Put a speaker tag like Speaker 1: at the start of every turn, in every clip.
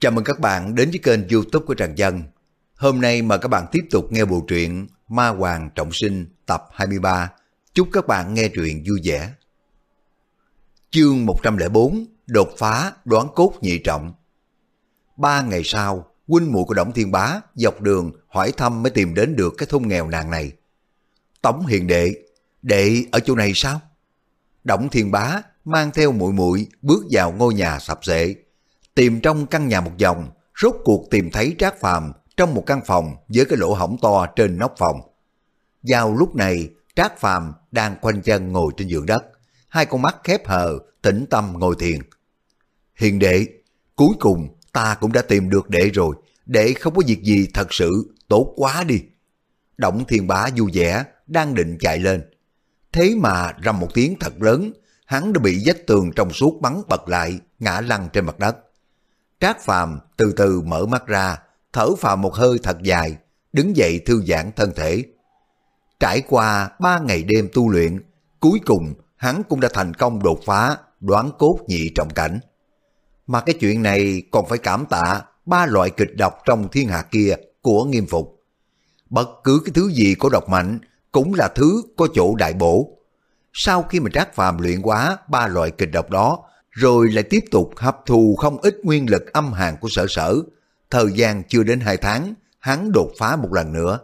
Speaker 1: Chào mừng các bạn đến với kênh youtube của Trần Dân. Hôm nay mời các bạn tiếp tục nghe bộ truyện Ma Hoàng Trọng Sinh tập 23. Chúc các bạn nghe truyện vui vẻ. Chương 104 Đột phá đoán cốt nhị trọng Ba ngày sau, huynh muội của Đổng Thiên Bá dọc đường hỏi thăm mới tìm đến được cái thôn nghèo nàng này. Tống hiền đệ, đệ ở chỗ này sao? Đổng Thiên Bá mang theo muội muội bước vào ngôi nhà sập sệ, tìm trong căn nhà một vòng, rốt cuộc tìm thấy Trác Phàm trong một căn phòng với cái lỗ hổng to trên nóc phòng. Vào lúc này, Trác Phàm đang khoanh chân ngồi trên giường đất, hai con mắt khép hờ, tĩnh tâm ngồi thiền. Hiền đệ, cuối cùng ta cũng đã tìm được đệ rồi, đệ không có việc gì thật sự, tốt quá đi. Động thiên bá vui vẻ, đang định chạy lên. Thế mà rầm một tiếng thật lớn, hắn đã bị vách tường trong suốt bắn bật lại, ngã lăn trên mặt đất. Trác Phàm từ từ mở mắt ra, thở phào một hơi thật dài, đứng dậy thư giãn thân thể. Trải qua ba ngày đêm tu luyện, cuối cùng hắn cũng đã thành công đột phá đoán cốt nhị trọng cảnh. Mà cái chuyện này còn phải cảm tạ ba loại kịch độc trong thiên hạ kia của nghiêm phục. Bất cứ cái thứ gì có độc mạnh cũng là thứ có chỗ đại bổ. Sau khi mà Trác Phàm luyện quá ba loại kịch độc đó, rồi lại tiếp tục hấp thù không ít nguyên lực âm hàn của sở sở. Thời gian chưa đến hai tháng, hắn đột phá một lần nữa.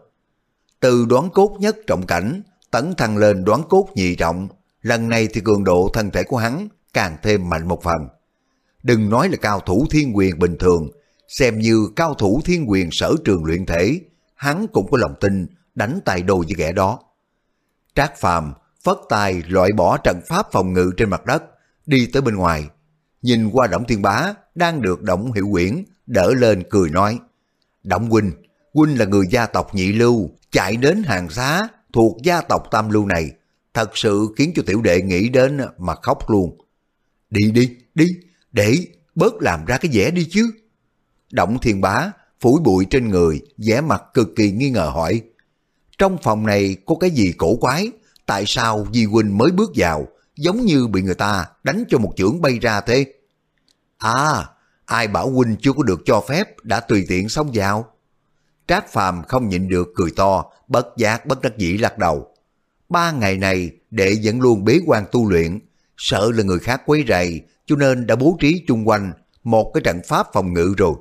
Speaker 1: Từ đoán cốt nhất trọng cảnh, tấn thăng lên đoán cốt nhị trọng, lần này thì cường độ thân thể của hắn càng thêm mạnh một phần. Đừng nói là cao thủ thiên quyền bình thường, xem như cao thủ thiên quyền sở trường luyện thể, hắn cũng có lòng tin đánh tay đôi với kẻ đó. Trác Phàm phất tay loại bỏ trận pháp phòng ngự trên mặt đất, đi tới bên ngoài. Nhìn qua Động Thiên Bá đang được Động Hiệu Quyển đỡ lên cười nói. Động Huynh, Huynh là người gia tộc nhị lưu, chạy đến hàng xá thuộc gia tộc tam lưu này, thật sự khiến cho tiểu đệ nghĩ đến mà khóc luôn. Đi đi, đi, để bớt làm ra cái vẻ đi chứ. Động Thiên Bá phủi bụi trên người, vẻ mặt cực kỳ nghi ngờ hỏi. Trong phòng này có cái gì cổ quái, tại sao Di Huynh mới bước vào, giống như bị người ta đánh cho một chưởng bay ra thế? À, ai bảo Huynh chưa có được cho phép đã tùy tiện xông vào? Trác Phàm không nhịn được cười to, bất giác bất đắc dĩ lắc đầu. Ba ngày này, đệ vẫn luôn bế quan tu luyện, sợ là người khác quấy rầy, cho nên đã bố trí chung quanh một cái trận pháp phòng ngự rồi.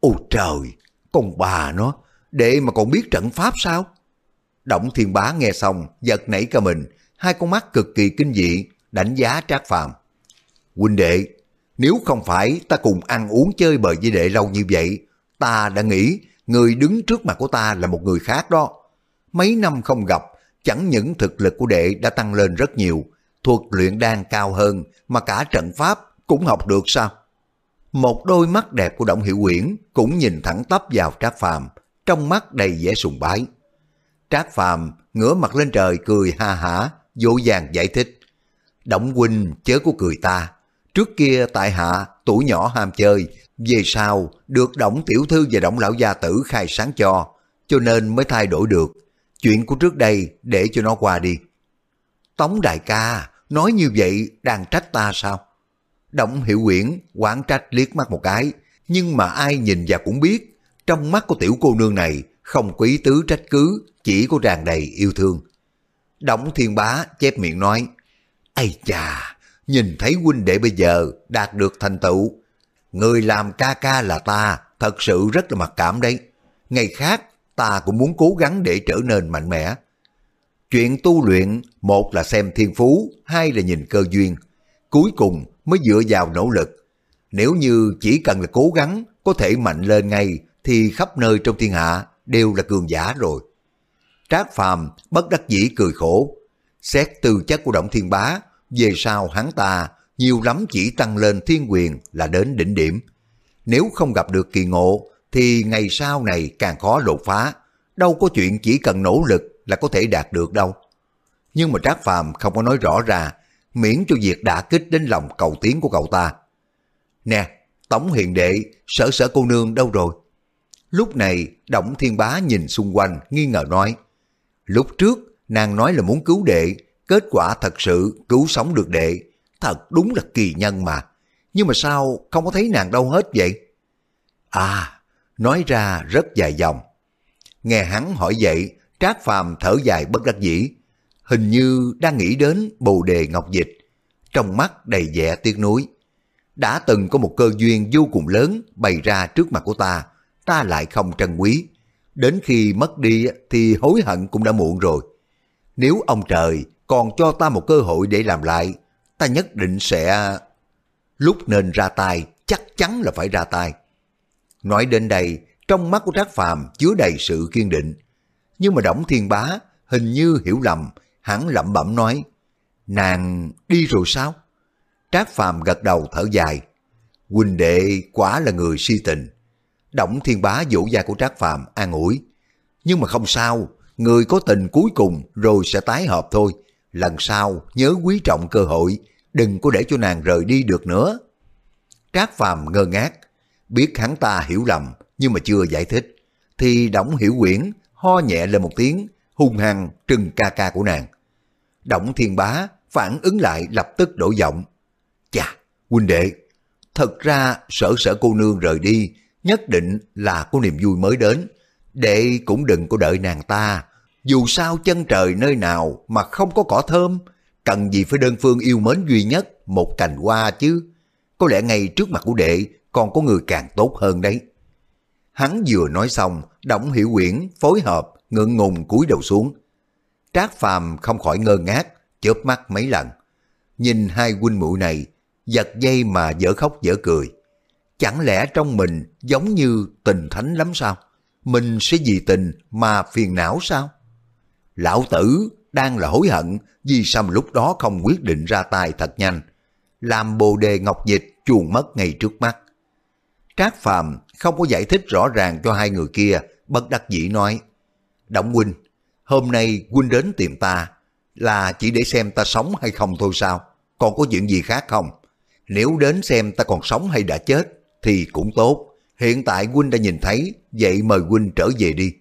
Speaker 1: Ôi trời, con bà nó, đệ mà còn biết trận pháp sao? Động thiên bá nghe xong, giật nảy cả mình, hai con mắt cực kỳ kinh dị, đánh giá Trác Phàm. Huynh đệ, nếu không phải ta cùng ăn uống chơi bời với đệ lâu như vậy, ta đã nghĩ người đứng trước mặt của ta là một người khác đó. Mấy năm không gặp, chẳng những thực lực của đệ đã tăng lên rất nhiều, thuật luyện đan cao hơn mà cả trận pháp cũng học được sao? Một đôi mắt đẹp của Động Hiệu Quyển cũng nhìn thẳng tắp vào Trác Phàm, trong mắt đầy vẻ sùng bái. Trác Phàm ngửa mặt lên trời cười ha hả, dỗ dàng giải thích. Động huynh chớ có cười ta. Trước kia tại hạ tuổi nhỏ ham chơi, về sau được Động Tiểu Thư và Động Lão Gia Tử khai sáng cho, cho nên mới thay đổi được. Chuyện của trước đây để cho nó qua đi. Tống đại ca, nói như vậy đang trách ta sao? Động Hiệu Quyển quán trách liếc mắt một cái, nhưng mà ai nhìn và cũng biết, trong mắt của tiểu cô nương này không quý tứ trách cứ, chỉ có tràn đầy yêu thương. Đổng Thiên Bá chép miệng nói, Ây chà, nhìn thấy huynh đệ bây giờ đạt được thành tựu. Người làm ca ca là ta, thật sự rất là mặc cảm đấy. Ngày khác, ta cũng muốn cố gắng để trở nên mạnh mẽ. Chuyện tu luyện, một là xem thiên phú, hai là nhìn cơ duyên. Cuối cùng mới dựa vào nỗ lực. Nếu như chỉ cần là cố gắng, có thể mạnh lên ngay, thì khắp nơi trong thiên hạ đều là cường giả rồi. Trác Phàm bất đắc dĩ cười khổ. Xét tư chất của Động Thiên Bá, về sau hắn ta nhiều lắm chỉ tăng lên thiên quyền là đến đỉnh điểm. Nếu không gặp được kỳ ngộ, thì ngày sau này càng khó đột phá. Đâu có chuyện chỉ cần nỗ lực là có thể đạt được đâu. Nhưng mà Trác Phàm không có nói rõ ra, miễn cho việc đã kích đến lòng cầu tiến của cậu ta. Nè, tổng Hiền Đệ, sở sở cô nương đâu rồi? Lúc này, Động Thiên Bá nhìn xung quanh, nghi ngờ nói. Lúc trước, nàng nói là muốn cứu đệ, kết quả thật sự cứu sống được đệ. Thật đúng là kỳ nhân mà. Nhưng mà sao không có thấy nàng đâu hết vậy? À, nói ra rất dài dòng. Nghe hắn hỏi vậy, Trác Phàm thở dài bất đắc dĩ, hình như đang nghĩ đến bồ đề ngọc dịch, trong mắt đầy vẻ tiếc nuối. Đã từng có một cơ duyên vô cùng lớn bày ra trước mặt của ta, ta lại không trân quý. Đến khi mất đi thì hối hận cũng đã muộn rồi. Nếu ông trời còn cho ta một cơ hội để làm lại, ta nhất định sẽ... Lúc nên ra tay, chắc chắn là phải ra tay. Nói đến đây, trong mắt của Trác Phàm chứa đầy sự kiên định. Nhưng mà Đổng Thiên Bá hình như hiểu lầm, hắn lẩm bẩm nói, nàng đi rồi sao? Trác Phàm gật đầu thở dài, huynh đệ quả là người si tình động Thiên Bá vỗ da của Trác Phàm an ủi, nhưng mà không sao, người có tình cuối cùng rồi sẽ tái hợp thôi. Lần sau nhớ quý trọng cơ hội, đừng có để cho nàng rời đi được nữa. Trác Phàm ngơ ngác, biết hắn ta hiểu lầm nhưng mà chưa giải thích, thì động Hiểu Quyển ho nhẹ lên một tiếng, hung hăng trừng ca ca của nàng. động Thiên Bá phản ứng lại lập tức đổi giọng. Chà, huynh đệ, thật ra sở sở cô nương rời đi nhất định là có niềm vui mới đến. Đệ cũng đừng có đợi nàng ta. Dù sao chân trời nơi nào mà không có cỏ thơm, cần gì phải đơn phương yêu mến duy nhất một cành hoa chứ. Có lẽ ngay trước mặt của đệ còn có người càng tốt hơn đấy. Hắn vừa nói xong, Động Hiểu Quyển phối hợp, ngượng ngùng cúi đầu xuống. Trác Phàm không khỏi ngơ ngác, chớp mắt mấy lần. Nhìn hai huynh muội này, giật dây mà dở khóc dở cười. Chẳng lẽ trong mình giống như tình thánh lắm sao? Mình sẽ vì tình mà phiền não sao? Lão tử đang là hối hận vì sao lúc đó không quyết định ra tay thật nhanh. Làm bồ đề ngọc dịch chuồn mất ngay trước mắt. Trác Phàm không có giải thích rõ ràng cho hai người kia, bất đắc dĩ nói. Động huynh, hôm nay huynh đến tìm ta là chỉ để xem ta sống hay không thôi sao? Còn có chuyện gì khác không? Nếu đến xem ta còn sống hay đã chết thì cũng tốt. Hiện tại huynh đã nhìn thấy, vậy mời huynh trở về đi.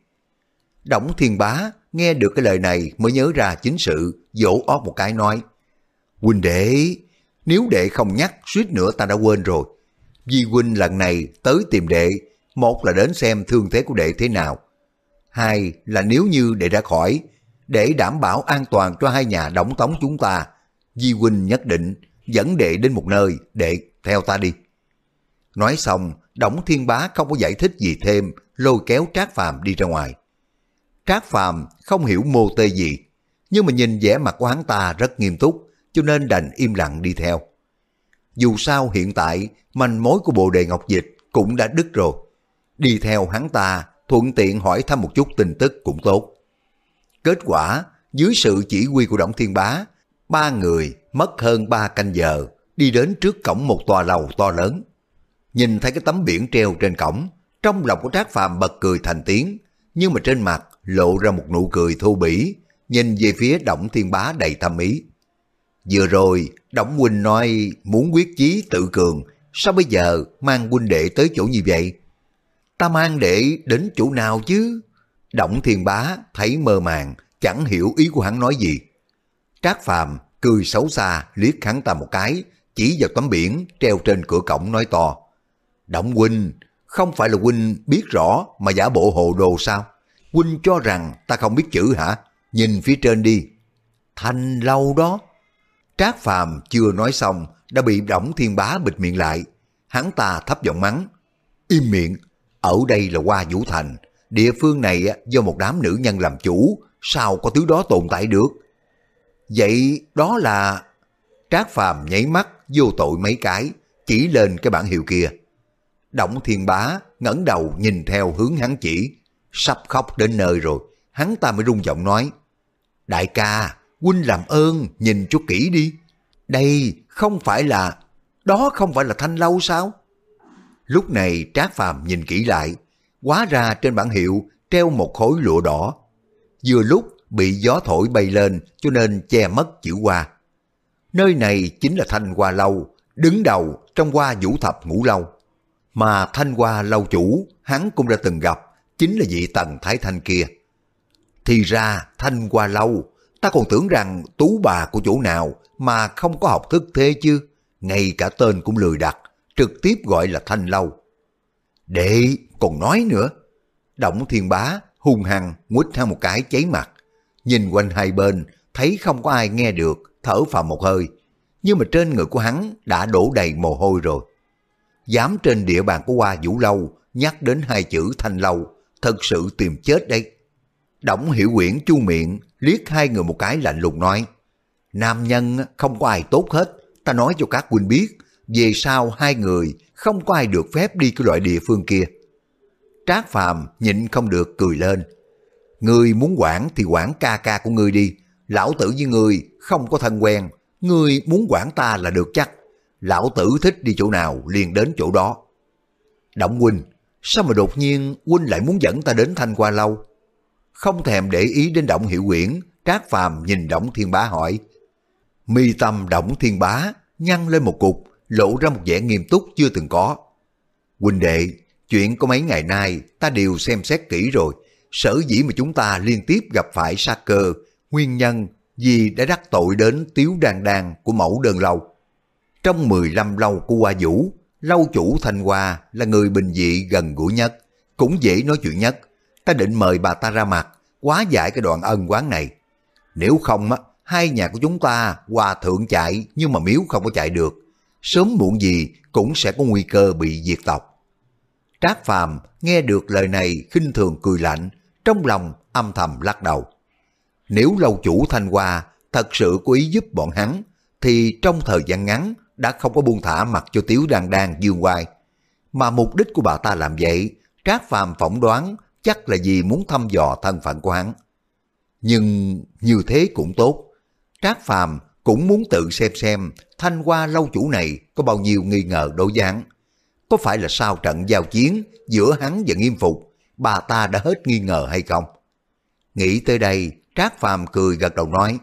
Speaker 1: Đổng Thiên Bá nghe được cái lời này mới nhớ ra chính sự, dỗ ót một cái nói. Huynh đệ, nếu đệ không nhắc, suýt nữa ta đã quên rồi. Di huynh lần này tới tìm đệ, một là đến xem thương thế của đệ thế nào. Hai là nếu như đệ đã khỏi, để đảm bảo an toàn cho hai nhà đóng tống chúng ta, Di huynh nhất định dẫn đệ đến một nơi, đệ theo ta đi. Nói xong, Đổng Thiên Bá không có giải thích gì thêm, lôi kéo Trác Phàm đi ra ngoài. Trác Phàm không hiểu mô tê gì, nhưng mà nhìn vẻ mặt của hắn ta rất nghiêm túc, cho nên đành im lặng đi theo. Dù sao hiện tại, manh mối của Bồ Đề Ngọc Dịch cũng đã đứt rồi. Đi theo hắn ta, thuận tiện hỏi thăm một chút tin tức cũng tốt. Kết quả, dưới sự chỉ huy của Đổng Thiên Bá, ba người mất hơn ba canh giờ, đi đến trước cổng một tòa lầu to lớn. Nhìn thấy cái tấm biển treo trên cổng, trong lòng của Trác Phàm bật cười thành tiếng, nhưng mà trên mặt lộ ra một nụ cười thô bỉ, nhìn về phía Động Thiên Bá đầy thâm ý. Vừa rồi, Động Huynh nói muốn quyết chí tự cường, sao bây giờ mang huynh đệ tới chỗ như vậy? Ta mang đệ đến chỗ nào chứ? Động Thiên Bá thấy mơ màng, chẳng hiểu ý của hắn nói gì. Trác Phàm cười xấu xa liếc hắn ta một cái, chỉ vào tấm biển treo trên cửa cổng nói to. Động huynh, không phải là huynh biết rõ mà giả bộ hồ đồ sao? Huynh cho rằng ta không biết chữ hả? Nhìn phía trên đi. Thanh lâu đó. Trác Phàm chưa nói xong đã bị Đổng Thiên Bá bịt miệng lại. Hắn ta thấp giọng mắng. Im miệng, ở đây là qua Vũ Thành. Địa phương này do một đám nữ nhân làm chủ, sao có thứ đó tồn tại được? Vậy đó là... Trác Phàm nháy mắt vô tội mấy cái, chỉ lên cái bản hiệu kia. Động Thiên Bá ngẩng đầu nhìn theo hướng hắn chỉ, sắp khóc đến nơi rồi, hắn ta mới rung giọng nói, Đại ca, huynh làm ơn nhìn chút kỹ đi, đây không phải là, đó không phải là thanh lâu sao? Lúc này Trác Phàm nhìn kỹ lại, hóa ra trên bản hiệu treo một khối lụa đỏ. Vừa lúc bị gió thổi bay lên cho nên che mất chữ hoa. Nơi này chính là Thanh Hoa Lâu, đứng đầu trong hoa vũ thập ngũ lâu. Mà Thanh Hoa lâu chủ, hắn cũng đã từng gặp, chính là vị tần Thái Thanh kia. Thì ra Thanh Hoa lâu, ta còn tưởng rằng tú bà của chỗ nào mà không có học thức thế chứ, ngay cả tên cũng lười đặt, trực tiếp gọi là Thanh lâu. Đệ, còn nói nữa. Động thiên bá hung hăng nguýt theo một cái cháy mặt. Nhìn quanh hai bên, thấy không có ai nghe được, thở phào một hơi. Nhưng mà trên người của hắn đã đổ đầy mồ hôi rồi. Dám trên địa bàn của Hoa Vũ Lâu nhắc đến hai chữ thanh lâu, thật sự tìm chết đây. Đổng hiểu quyển chu miệng, liếc hai người một cái lạnh lùng nói. Nam nhân không có ai tốt hết, ta nói cho các huynh biết, về sau hai người không có ai được phép đi cái loại địa phương kia. Trác Phàm nhịn không được cười lên. Ngươi muốn quản thì quản ca ca của ngươi đi. Lão tử với ngươi không có thân quen. Ngươi muốn quản ta là được chắc. Lão tử thích đi chỗ nào liền đến chỗ đó. Động huynh, sao mà đột nhiên huynh lại muốn dẫn ta đến Thanh Hoa Lâu? Không thèm để ý đến Động Hiệu Quyển, Trác Phàm nhìn Động Thiên Bá hỏi. Mi tâm Động Thiên Bá nhăn lên một cục, lộ ra một vẻ nghiêm túc chưa từng có. Huynh đệ, chuyện có mấy ngày nay ta đều xem xét kỹ rồi. Sở dĩ mà chúng ta liên tiếp gặp phải sát cơ, nguyên nhân vì đã đắc tội đến tiếu đàn đàn của mẫu đơn lâu. Trong 15 lâu của Hoa Vũ, lâu chủ Thanh Hoa là người bình dị gần gũi nhất, cũng dễ nói chuyện nhất. Ta định mời bà ta ra mặt, quá giải cái đoạn ân quán này. Nếu không, á, hai nhà của chúng ta hòa thượng chạy nhưng mà miếu không có chạy được. Sớm muộn gì cũng sẽ có nguy cơ bị diệt tộc. Trác Phàm nghe được lời này khinh thường cười lạnh, trong lòng âm thầm lắc đầu. Nếu lâu chủ Thanh Hoa thật sự có ý giúp bọn hắn, thì trong thời gian ngắn đã không có buông thả mặt cho Tiếu Đan Đan dương hoài. Mà mục đích của bà ta làm vậy, Trác Phàm phỏng đoán chắc là vì muốn thăm dò thân phận của hắn. Nhưng như thế cũng tốt. Trác Phàm cũng muốn tự xem xem thanh hoa lâu chủ này có bao nhiêu nghi ngờ đối với hắn. Có phải là sau trận giao chiến giữa hắn và nghiêm phục, bà ta đã hết nghi ngờ hay không? Nghĩ tới đây, Trác Phàm cười gật đầu nói,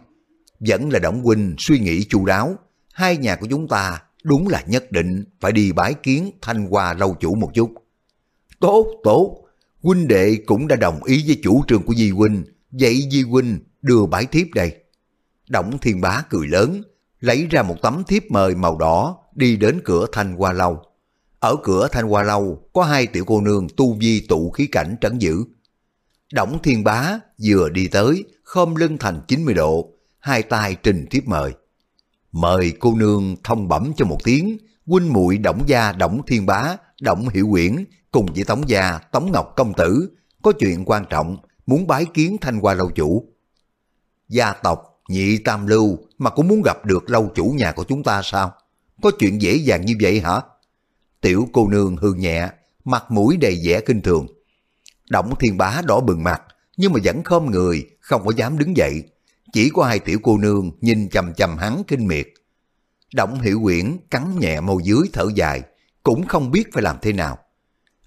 Speaker 1: vẫn là Đổng Huynh suy nghĩ chu đáo, hai nhà của chúng ta đúng là nhất định phải đi bái kiến thanh hoa lâu chủ một chút. Tốt, tốt, huynh đệ cũng đã đồng ý với chủ trương của Di Huynh, vậy Di Huynh đưa bái thiếp đây. Động Thiên Bá cười lớn, lấy ra một tấm thiếp mời màu đỏ đi đến cửa Thanh Hoa Lâu. Ở cửa Thanh Hoa Lâu có hai tiểu cô nương tu vi tụ khí cảnh trấn giữ. Động Thiên Bá vừa đi tới, khom lưng thành 90 độ, hai tay trình thiếp mời. Mời cô nương thông bẩm cho một tiếng, huynh muội Động gia Động Thiên Bá, Động Hiểu Quyển cùng với Tống gia Tống Ngọc Công Tử có chuyện quan trọng muốn bái kiến Thanh Hoa lâu chủ. Gia tộc nhị tam lưu mà cũng muốn gặp được lâu chủ nhà của chúng ta sao? Có chuyện dễ dàng như vậy hả? Tiểu cô nương hư nhẹ, mặt mũi đầy vẻ kinh thường. Động thiên bá đỏ bừng mặt, nhưng mà vẫn khom người, không có dám đứng dậy. Chỉ có hai tiểu cô nương nhìn chầm chầm hắn kinh miệt. Động hiểu quyển cắn nhẹ môi dưới thở dài, cũng không biết phải làm thế nào.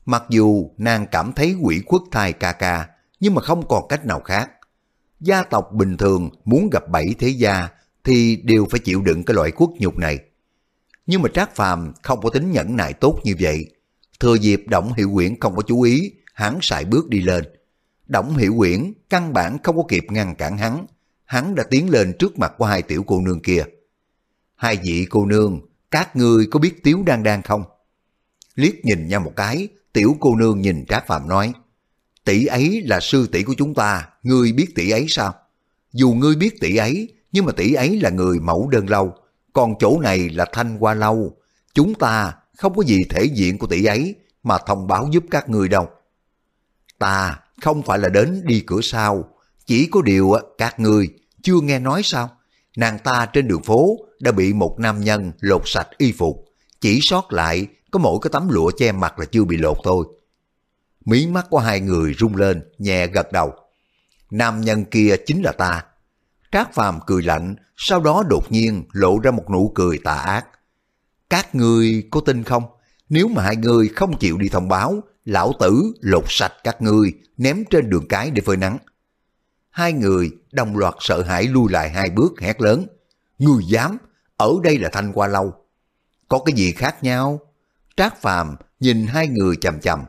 Speaker 1: Mặc dù nàng cảm thấy quỷ khuất thai ca ca, nhưng mà không còn cách nào khác. Gia tộc bình thường muốn gặp bảy thế gia thì đều phải chịu đựng cái loại khuất nhục này. Nhưng mà Trác Phàm không có tính nhẫn nại tốt như vậy. Thừa dịp Động Hiệu Quyển không có chú ý, hắn sải bước đi lên. Động Hiệu Quyển căn bản không có kịp ngăn cản hắn. Hắn đã tiến lên trước mặt của hai tiểu cô nương kia. Hai vị cô nương, các ngươi có biết Tiếu đan đan không? Liếc nhìn nhau một cái, tiểu cô nương nhìn Trác Phàm nói tỷ ấy là sư tỷ của chúng ta, ngươi biết tỷ ấy sao? Dù ngươi biết tỷ ấy, nhưng mà tỷ ấy là người mẫu đơn lâu, còn chỗ này là thanh hoa lâu. Chúng ta không có gì thể diện của tỷ ấy mà thông báo giúp các ngươi đâu. Ta không phải là đến đi cửa sau, chỉ có điều các người chưa nghe nói sao? Nàng ta trên đường phố đã bị một nam nhân lột sạch y phục, chỉ sót lại có mỗi cái tấm lụa che mặt là chưa bị lột thôi mí mắt của hai người rung lên, nhẹ gật đầu. Nam nhân kia chính là ta. Trác Phàm cười lạnh, sau đó đột nhiên lộ ra một nụ cười tà ác. Các ngươi có tin không? Nếu mà hai người không chịu đi thông báo, lão tử lột sạch các ngươi, ném trên đường cái để phơi nắng. Hai người đồng loạt sợ hãi lui lại hai bước hét lớn. người dám, ở đây là thanh qua lâu. Có cái gì khác nhau? Trác Phàm nhìn hai người chầm chầm,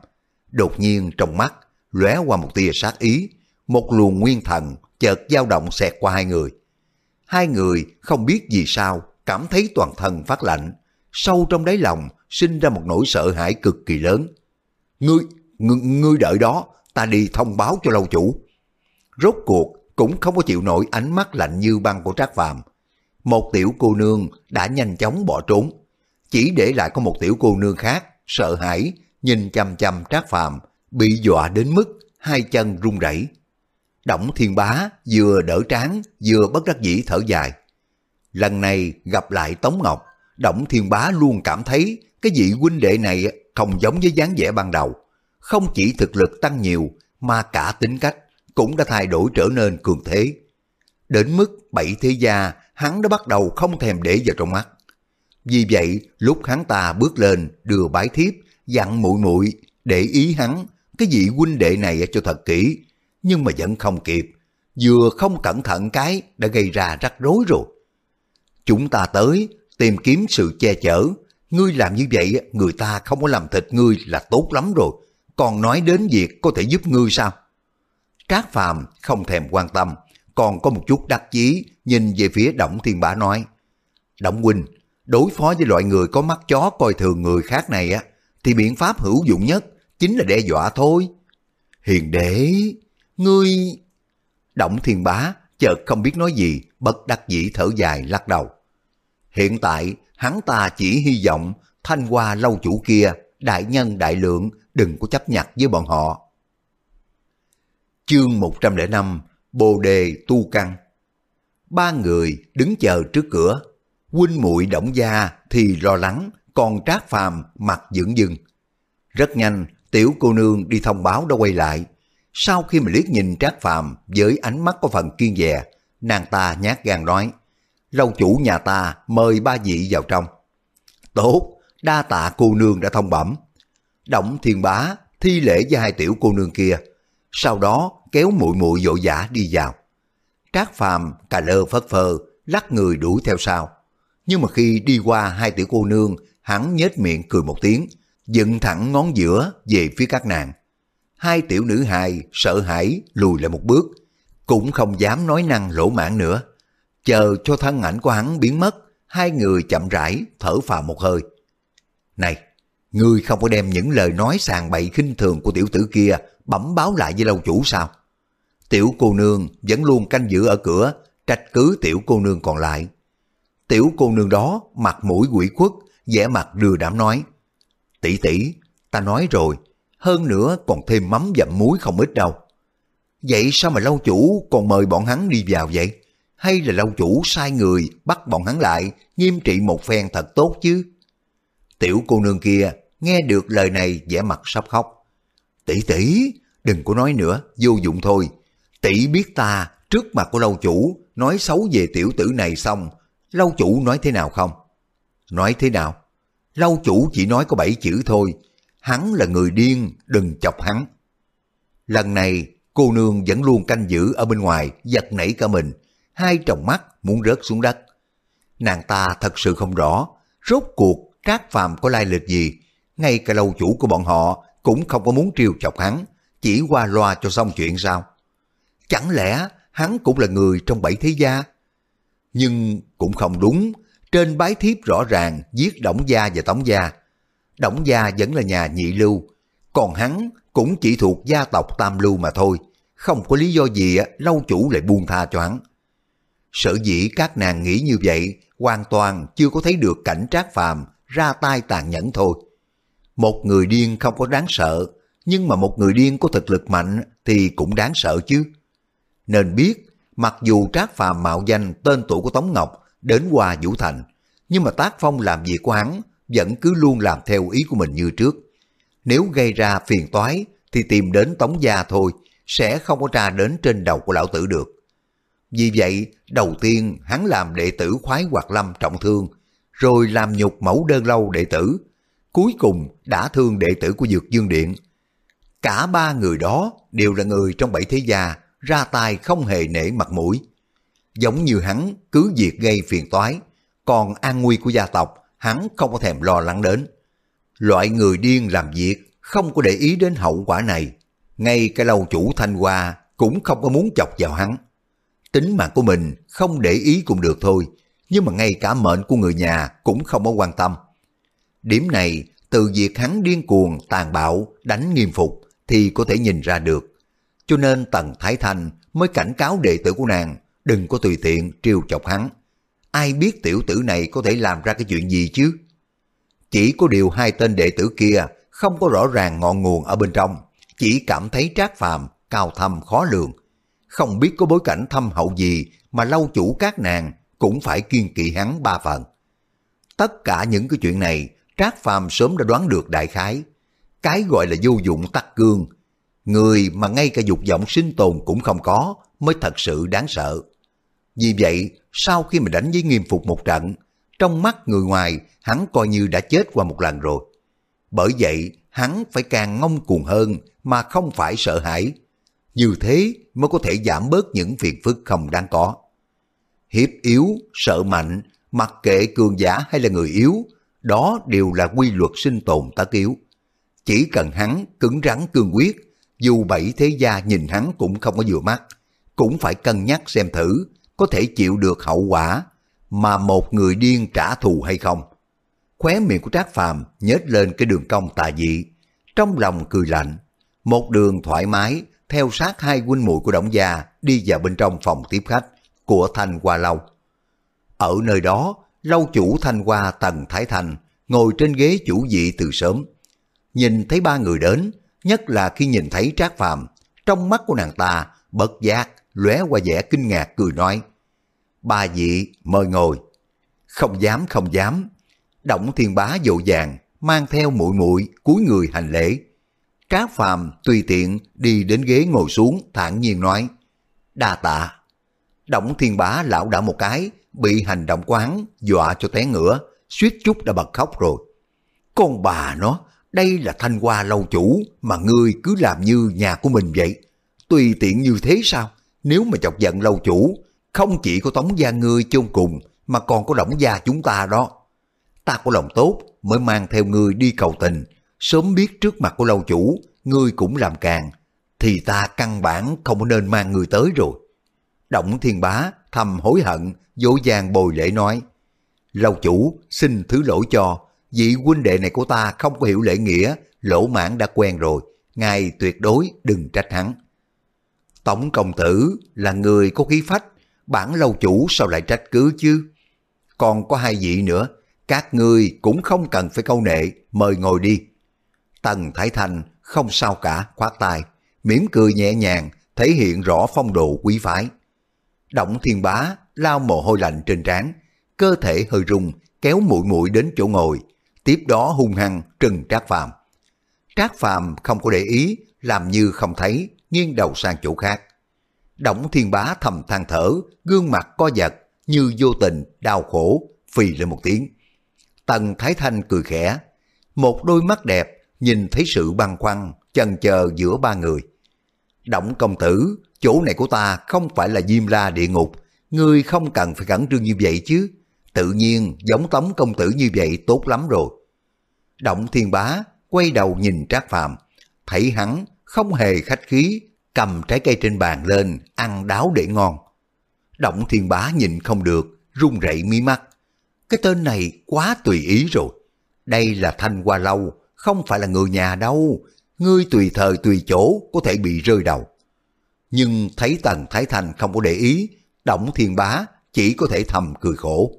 Speaker 1: Đột nhiên trong mắt lóe qua một tia sát ý, một luồng nguyên thần chợt dao động xẹt qua hai người. Hai người không biết vì sao cảm thấy toàn thân phát lạnh, sâu trong đáy lòng sinh ra một nỗi sợ hãi cực kỳ lớn. Ngươi, ngươi, ngươi đợi đó, ta đi thông báo cho lâu chủ. Rốt cuộc cũng không có chịu nổi ánh mắt lạnh như băng của Trác Phàm. Một tiểu cô nương đã nhanh chóng bỏ trốn, chỉ để lại có một tiểu cô nương khác sợ hãi nhìn chăm chăm Trác Phàm, bị dọa đến mức hai chân run rẩy. Đổng Thiên Bá vừa đỡ trán vừa bất đắc dĩ thở dài. Lần này gặp lại Tống Ngọc, Đổng Thiên Bá luôn cảm thấy cái vị huynh đệ này không giống với dáng vẻ ban đầu. Không chỉ thực lực tăng nhiều mà cả tính cách cũng đã thay đổi trở nên cường thế. Đến mức bảy thế gia, hắn đã bắt đầu không thèm để vào trong mắt. Vì vậy, lúc hắn ta bước lên đưa bái thiếp, dặn muội muội để ý hắn, cái vị huynh đệ này cho thật kỹ, nhưng mà vẫn không kịp, vừa không cẩn thận cái đã gây ra rắc rối rồi. Chúng ta tới, tìm kiếm sự che chở ngươi làm như vậy, người ta không có làm thịt ngươi là tốt lắm rồi còn nói đến việc có thể giúp ngươi sao? Trác Phàm không thèm quan tâm, còn có một chút đắc chí nhìn về phía động Thiên Bá nói. động Huynh, đối phó với loại người có mắt chó coi thường người khác này á, thì biện pháp hữu dụng nhất chính là đe dọa thôi. Hiền đế, ngươi... động Thiên Bá chợt không biết nói gì, bất đắc dĩ thở dài lắc đầu. Hiện tại, hắn ta chỉ hy vọng thanh hoa lâu chủ kia, đại nhân đại lượng, đừng có chấp nhặt với bọn họ. Chương 105 Bồ đề tu căn Ba người đứng chờ trước cửa. Huynh muội động Gia thì lo lắng, còn Trác Phàm mặt dưỡng dưng. Rất nhanh, tiểu cô nương đi thông báo đã quay lại. Sau khi mà liếc nhìn Trác Phàm với ánh mắt có phần kiên dè, nàng ta nhát gan nói, lâu chủ nhà ta mời ba vị vào trong. Tốt, đa tạ cô nương đã thông bẩm. Động thiên bá thi lễ với hai tiểu cô nương kia, sau đó kéo muội muội vội dã đi vào. Trác Phàm cà lơ phất phơ, lắc người đuổi theo sau. Nhưng mà khi đi qua hai tiểu cô nương, hắn nhếch miệng cười một tiếng, dựng thẳng ngón giữa về phía các nàng. Hai tiểu nữ hài sợ hãi lùi lại một bước, cũng không dám nói năng lỗ mãn nữa. Chờ cho thân ảnh của hắn biến mất, hai người chậm rãi thở phào một hơi. Này, ngươi không có đem những lời nói sàng bậy khinh thường của tiểu tử kia bẩm báo lại với lâu chủ sao? Tiểu cô nương vẫn luôn canh giữ ở cửa, trách cứ tiểu cô nương còn lại. Tiểu cô nương đó mặt mũi quỷ khuất, vẻ mặt đưa đảm nói. Tỷ tỷ, ta nói rồi, hơn nữa còn thêm mắm dặm muối không ít đâu. Vậy sao mà lâu chủ còn mời bọn hắn đi vào vậy? Hay là lâu chủ sai người bắt bọn hắn lại, nghiêm trị một phen thật tốt chứ? Tiểu cô nương kia nghe được lời này vẻ mặt sắp khóc. Tỷ tỷ, đừng có nói nữa, vô dụng thôi. Tỷ biết ta trước mặt của lâu chủ nói xấu về tiểu tử này xong, lâu chủ nói thế nào không? Nói thế nào? Lâu chủ chỉ nói có bảy chữ thôi, hắn là người điên, đừng chọc hắn. Lần này, cô nương vẫn luôn canh giữ ở bên ngoài, giật nảy cả mình, hai tròng mắt muốn rớt xuống đất. Nàng ta thật sự không rõ, rốt cuộc Trác Phàm có lai lịch gì, ngay cả lâu chủ của bọn họ cũng không có muốn triều chọc hắn, chỉ qua loa cho xong chuyện sao? Chẳng lẽ hắn cũng là người trong bảy thế gia? Nhưng cũng không đúng, trên bái thiếp rõ ràng giết Đổng Gia và Tống Gia. Đổng Gia vẫn là nhà nhị lưu, còn hắn cũng chỉ thuộc gia tộc tam lưu mà thôi, không có lý do gì lâu chủ lại buông tha cho hắn. Sở dĩ các nàng nghĩ như vậy, hoàn toàn chưa có thấy được cảnh trác phàm ra tay tàn nhẫn thôi. Một người điên không có đáng sợ, nhưng mà một người điên có thực lực mạnh thì cũng đáng sợ chứ. Nên biết, mặc dù Trác Phàm mạo danh tên tuổi của Tống Ngọc đến qua Vũ Thành, nhưng mà tác phong làm việc của hắn vẫn cứ luôn làm theo ý của mình như trước. Nếu gây ra phiền toái thì tìm đến Tống Gia thôi, sẽ không có tra đến trên đầu của lão tử được. Vì vậy, đầu tiên hắn làm đệ tử khoái hoạt lâm trọng thương, rồi làm nhục mẫu đơn lâu đệ tử, cuối cùng đã thương đệ tử của Dược Dương Điện. Cả ba người đó đều là người trong bảy thế gia, ra tay không hề nể mặt mũi. Giống như hắn cứ việc gây phiền toái, còn an nguy của gia tộc hắn không có thèm lo lắng đến. Loại người điên làm việc không có để ý đến hậu quả này. Ngay cái lâu chủ Thanh Hoa cũng không có muốn chọc vào hắn. Tính mạng của mình không để ý cũng được thôi, nhưng mà ngay cả mệnh của người nhà cũng không có quan tâm. Điểm này từ việc hắn điên cuồng, tàn bạo, đánh nghiêm phục thì có thể nhìn ra được. Cho nên Tần Thái Thanh mới cảnh cáo đệ tử của nàng đừng có tùy tiện trêu chọc hắn. Ai biết tiểu tử này có thể làm ra cái chuyện gì chứ? Chỉ có điều hai tên đệ tử kia không có rõ ràng ngọn nguồn ở bên trong, chỉ cảm thấy trác phàm, cao thâm khó lường. Không biết có bối cảnh thâm hậu gì mà lâu chủ các nàng cũng phải kiên kỵ hắn ba phần. Tất cả những cái chuyện này, Trác Phàm sớm đã đoán được đại khái. Cái gọi là vô dụng tắc cương, người mà ngay cả dục vọng sinh tồn cũng không có mới thật sự đáng sợ. Vì vậy, sau khi mà đánh với nghiêm phục một trận, trong mắt người ngoài hắn coi như đã chết qua một lần rồi. Bởi vậy, hắn phải càng ngông cuồng hơn mà không phải sợ hãi. Như thế mới có thể giảm bớt những phiền phức không đáng có. Hiếp yếu, sợ mạnh, mặc kệ cường giả hay là người yếu, đó đều là quy luật sinh tồn tất yếu. Chỉ cần hắn cứng rắn cương quyết, dù bảy thế gia nhìn hắn cũng không có vừa mắt, cũng phải cân nhắc xem thử có thể chịu được hậu quả mà một người điên trả thù hay không. Khóe miệng của Trác Phàm nhếch lên cái đường cong tà dị, trong lòng cười lạnh, một đường thoải mái theo sát hai huynh muội của Đổng Gia đi vào bên trong phòng tiếp khách của Thanh Hoa Lâu. Ở nơi đó, lâu chủ Thanh Hoa Tần Thái Thành ngồi trên ghế chủ vị từ sớm. Nhìn thấy ba người đến, nhất là khi nhìn thấy Trác Phàm, trong mắt của nàng ta bất giác lóe qua vẻ kinh ngạc cười nói: "Ba vị mời ngồi." Không dám không dám. Động Thiên Bá dội vàng mang theo muội muội cúi người hành lễ. Trác Phàm tùy tiện đi đến ghế ngồi xuống thản nhiên nói: "Đa tạ." Động Thiên Bá lão đảo một cái, bị hành động quán dọa cho té ngửa, suýt chút đã bật khóc rồi. Con bà nó, đây là thanh hoa lâu chủ mà ngươi cứ làm như nhà của mình vậy. Tùy tiện như thế sao? Nếu mà chọc giận lâu chủ, không chỉ có tống gia ngươi chôn cùng, mà còn có động gia chúng ta đó. Ta có lòng tốt mới mang theo ngươi đi cầu tình, sớm biết trước mặt của lâu chủ, ngươi cũng làm càng, thì ta căn bản không nên mang người tới rồi. Động thiên bá thầm hối hận, dỗ dàng bồi lễ nói, Lâu chủ xin thứ lỗi cho, vị huynh đệ này của ta không có hiểu lễ nghĩa, lỗ mãn đã quen rồi, ngài tuyệt đối đừng trách hắn. Tổng công tử là người có khí phách, bản lâu chủ sao lại trách cứ chứ? Còn có hai vị nữa, các ngươi cũng không cần phải câu nệ, mời ngồi đi. Tần Thái Thành không sao cả, khoát tay, mỉm cười nhẹ nhàng, thể hiện rõ phong độ quý phái. Động thiên bá lao mồ hôi lạnh trên trán, cơ thể hơi rung, kéo mũi mũi đến chỗ ngồi, tiếp đó hung hăng trừng Trác Phàm. Trác Phàm không có để ý, làm như không thấy, nghiêng đầu sang chỗ khác. Động thiên bá thầm than thở, gương mặt co giật, như vô tình, đau khổ, phì lên một tiếng. Tần Thái Thanh cười khẽ, một đôi mắt đẹp nhìn thấy sự băn khoăn, chần chờ giữa ba người. Động công tử, chỗ này của ta không phải là diêm la địa ngục, ngươi không cần phải khẩn trương như vậy chứ. Tự nhiên giống tống công tử như vậy tốt lắm rồi. Động thiên bá quay đầu nhìn Trác Phàm, thấy hắn không hề khách khí, cầm trái cây trên bàn lên, ăn đáo để ngon. Động thiên bá nhìn không được, run rẩy mí mắt. Cái tên này quá tùy ý rồi. Đây là thanh hoa lâu, không phải là người nhà đâu. Ngươi tùy thời tùy chỗ có thể bị rơi đầu. Nhưng thấy Tần Thái Thành không có để ý, Động Thiên Bá chỉ có thể thầm cười khổ.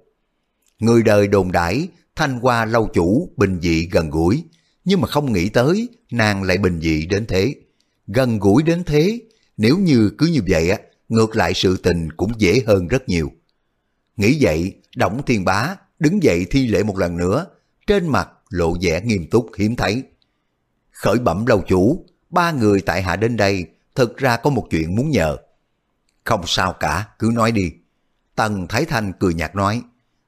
Speaker 1: Người đời đồn đãi Thanh Hoa lâu chủ bình dị gần gũi, nhưng mà không nghĩ tới nàng lại bình dị đến thế. Gần gũi đến thế, nếu như cứ như vậy á, ngược lại sự tình cũng dễ hơn rất nhiều. Nghĩ vậy, Động Thiên Bá đứng dậy thi lễ một lần nữa, trên mặt lộ vẻ nghiêm túc hiếm thấy. Khởi bẩm lâu chủ, ba người tại hạ đến đây thực ra có một chuyện muốn nhờ. Không sao cả, cứ nói đi. Tần Thái Thanh cười nhạt nói.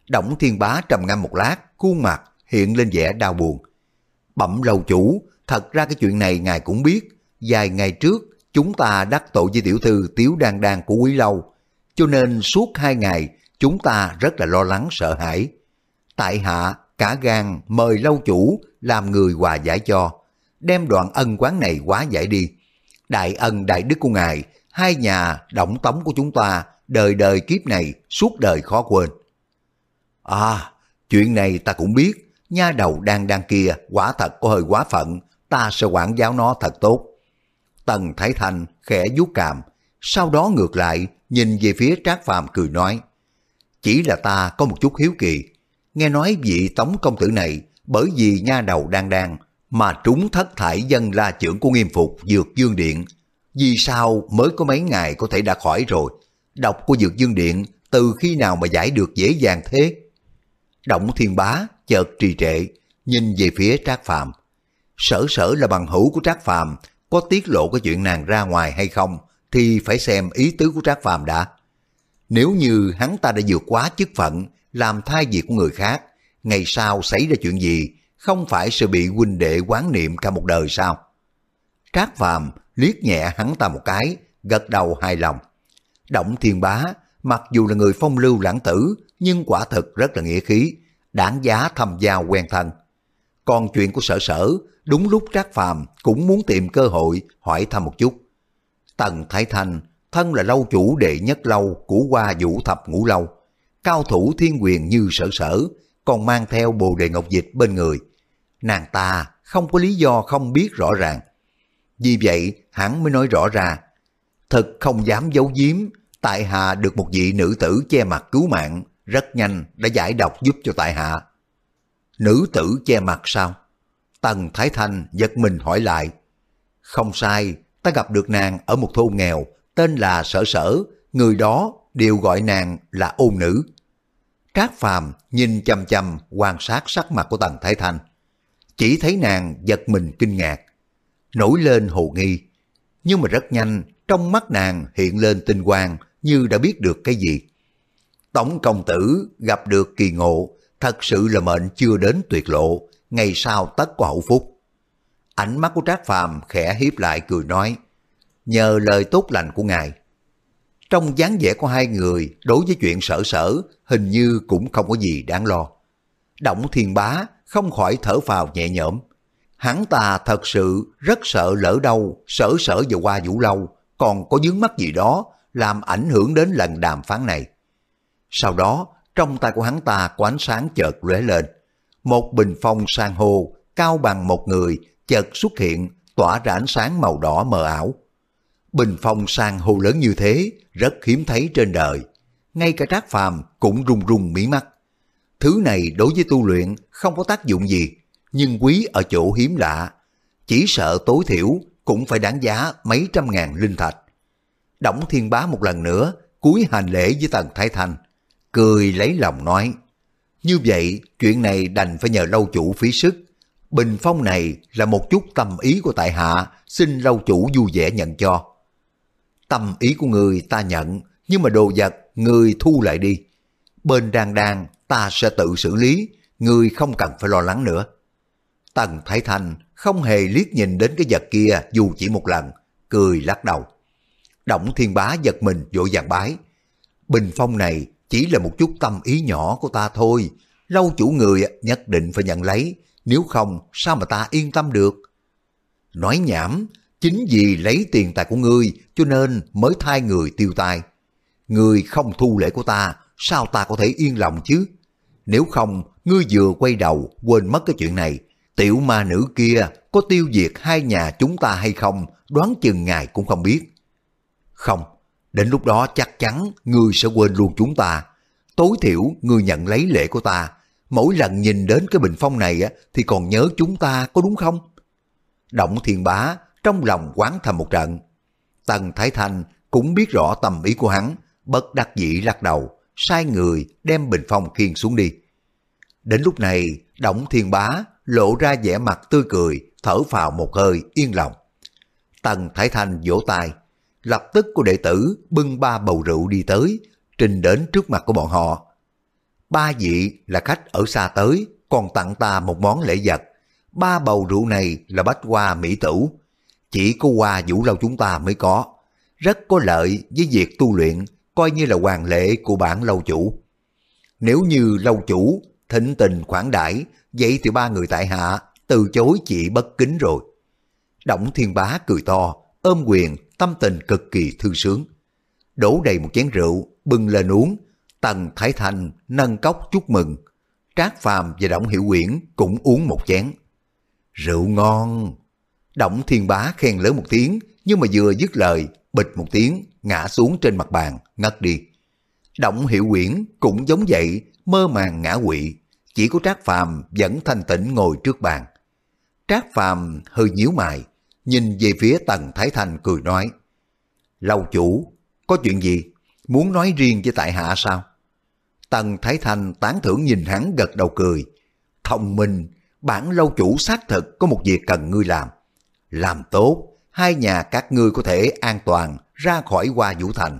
Speaker 1: Đổng Thiên Bá trầm ngâm một lát, khuôn mặt hiện lên vẻ đau buồn. Bẩm lâu chủ, thật ra cái chuyện này ngài cũng biết. Vài ngày trước, chúng ta đắc tội với tiểu thư Tiếu Đan Đan của Quý Lâu. Cho nên suốt hai ngày, chúng ta rất là lo lắng sợ hãi. Tại hạ, cả gan mời lâu chủ làm người hòa giải cho. Đem đoạn ân quán này quá giải đi. Đại ân đại đức của ngài, hai nhà động tống của chúng ta đời đời kiếp này suốt đời khó quên. À, chuyện này ta cũng biết, nha đầu đang đang kia quả thật có hơi quá phận, ta sẽ quản giáo nó thật tốt. Tần Thái Thanh khẽ vuốt càm, sau đó ngược lại nhìn về phía Trác Phàm cười nói, chỉ là ta có một chút hiếu kỳ, nghe nói vị tống công tử này bởi vì nha đầu đang đang mà trúng thất thải dân la trưởng của nghiêm phục Dược Dương Điện. Vì sao mới có mấy ngày có thể đã khỏi rồi? Độc của Dược Dương Điện từ khi nào mà giải được dễ dàng thế? Động thiên bá chợt trì trệ, nhìn về phía Trác Phàm. Sở sở là bằng hữu của Trác Phàm, có tiết lộ cái chuyện nàng ra ngoài hay không thì phải xem ý tứ của Trác Phàm đã. Nếu như hắn ta đã vượt quá chức phận, làm thay việc của người khác, ngày sau xảy ra chuyện gì, không phải sẽ bị huynh đệ quán niệm cả một đời sao? Trác Phàm liếc nhẹ hắn ta một cái, gật đầu hài lòng. Động Thiên Bá, mặc dù là người phong lưu lãng tử, nhưng quả thực rất là nghĩa khí, đáng giá thầm giao quen thân. Còn chuyện của sở sở, đúng lúc Trác Phàm cũng muốn tìm cơ hội hỏi thăm một chút. Tần Thái Thanh, thân là lâu chủ đệ nhất lâu của hoa vũ thập ngũ lâu, cao thủ thiên quyền như sở sở, còn mang theo bồ đề ngọc dịch bên người. Nàng ta không có lý do không biết rõ ràng. Vì vậy, hắn mới nói rõ ra, thật không dám giấu giếm, tại hạ được một vị nữ tử che mặt cứu mạng, rất nhanh đã giải độc giúp cho tại hạ. Nữ tử che mặt sao? Tần Thái Thanh giật mình hỏi lại. Không sai, ta gặp được nàng ở một thôn nghèo, tên là Sở Sở, người đó đều gọi nàng là ôn nữ. Trác Phàm nhìn chăm chăm quan sát sắc mặt của Tần Thái Thanh. Chỉ thấy nàng giật mình kinh ngạc, nổi lên hồ nghi. Nhưng mà rất nhanh, trong mắt nàng hiện lên tinh quang như đã biết được cái gì. Tổng công tử gặp được kỳ ngộ, thật sự là mệnh chưa đến tuyệt lộ, ngày sau tất có hậu phúc. Ánh mắt của Trác Phàm khẽ hiếp lại cười nói, nhờ lời tốt lành của ngài. Trong dáng vẻ của hai người đối với chuyện sở sở hình như cũng không có gì đáng lo. Động thiên bá không khỏi thở phào nhẹ nhõm. Hắn ta thật sự rất sợ lỡ đâu sở sở vừa qua vũ lâu còn có dướng mắt gì đó làm ảnh hưởng đến lần đàm phán này. Sau đó, trong tay của hắn ta có ánh sáng chợt lóe lên. Một bình phong sang hô cao bằng một người chợt xuất hiện tỏa ra ánh sáng màu đỏ mờ ảo. Bình phong sang hô lớn như thế rất hiếm thấy trên đời. Ngay cả Trác Phàm cũng rung rung mí mắt. Thứ này đối với tu luyện không có tác dụng gì, nhưng quý ở chỗ hiếm lạ. Chỉ sợ tối thiểu cũng phải đáng giá mấy trăm ngàn linh thạch. Đổng Thiên Bá một lần nữa cúi hành lễ với Tần Thái Thanh, cười lấy lòng nói, như vậy chuyện này đành phải nhờ lâu chủ phí sức. Bình phong này là một chút tâm ý của tại hạ, xin lâu chủ vui vẻ nhận cho. Tâm ý của người ta nhận, nhưng mà đồ vật người thu lại đi. Bên đang đang ta sẽ tự xử lý, người không cần phải lo lắng nữa. Tần Thái Thành không hề liếc nhìn đến cái vật kia dù chỉ một lần, cười lắc đầu. Động Thiên Bá giật mình vội vàng bái. Bình phong này chỉ là một chút tâm ý nhỏ của ta thôi. Lâu chủ người nhất định phải nhận lấy, nếu không sao mà ta yên tâm được. Nói nhảm, chính vì lấy tiền tài của ngươi cho nên mới thay người tiêu tài Ngươi không thu lễ của ta, sao ta có thể yên lòng chứ? Nếu không, ngươi vừa quay đầu quên mất cái chuyện này, tiểu ma nữ kia có tiêu diệt hai nhà chúng ta hay không, đoán chừng ngài cũng không biết. Không, đến lúc đó chắc chắn ngươi sẽ quên luôn chúng ta. Tối thiểu ngươi nhận lấy lễ của ta. Mỗi lần nhìn đến cái bình phong này á, thì còn nhớ chúng ta có đúng không? Động thiên bá trong lòng quán thầm một trận. Tần Thái Thanh cũng biết rõ tâm ý của hắn, bất đắc dĩ lắc đầu, sai người đem bình phong khiên xuống đi. Đến lúc này, Động Thiên Bá lộ ra vẻ mặt tươi cười, thở phào một hơi, yên lòng. Tần Thái Thanh vỗ tay, lập tức của đệ tử bưng ba bầu rượu đi tới, trình đến trước mặt của bọn họ. Ba vị là khách ở xa tới, còn tặng ta một món lễ vật. Ba bầu rượu này là bách hoa mỹ tử. Chỉ có qua vũ lâu chúng ta mới có. Rất có lợi với việc tu luyện, coi như là hoàng lễ của bản lâu chủ. Nếu như lâu chủ thịnh tình khoản đãi vậy thì ba người tại hạ từ chối chị bất kính rồi. Động thiên bá cười to, ôm quyền tâm tình cực kỳ thư sướng. Đổ đầy một chén rượu, bưng lên uống, Tần Thái Thành nâng cốc chúc mừng. Trác Phàm và động Hiểu Quyển cũng uống một chén. Rượu ngon! Động Thiên Bá khen lớn một tiếng, nhưng mà vừa dứt lời, bịch một tiếng, ngã xuống trên mặt bàn, ngất đi. động Hiểu Quyển cũng giống vậy, mơ màng ngã quỵ, chỉ có Trác Phàm vẫn thanh tĩnh ngồi trước bàn. Trác Phàm hơi nhíu mày, nhìn về phía Tần Thái Thanh cười nói, Lâu chủ, có chuyện gì? Muốn nói riêng với tại hạ sao? Tần Thái Thanh tán thưởng nhìn hắn gật đầu cười. Thông minh, bản lâu chủ xác thực có một việc cần ngươi làm. Làm tốt, hai nhà các ngươi có thể an toàn ra khỏi Hoa Vũ Thành.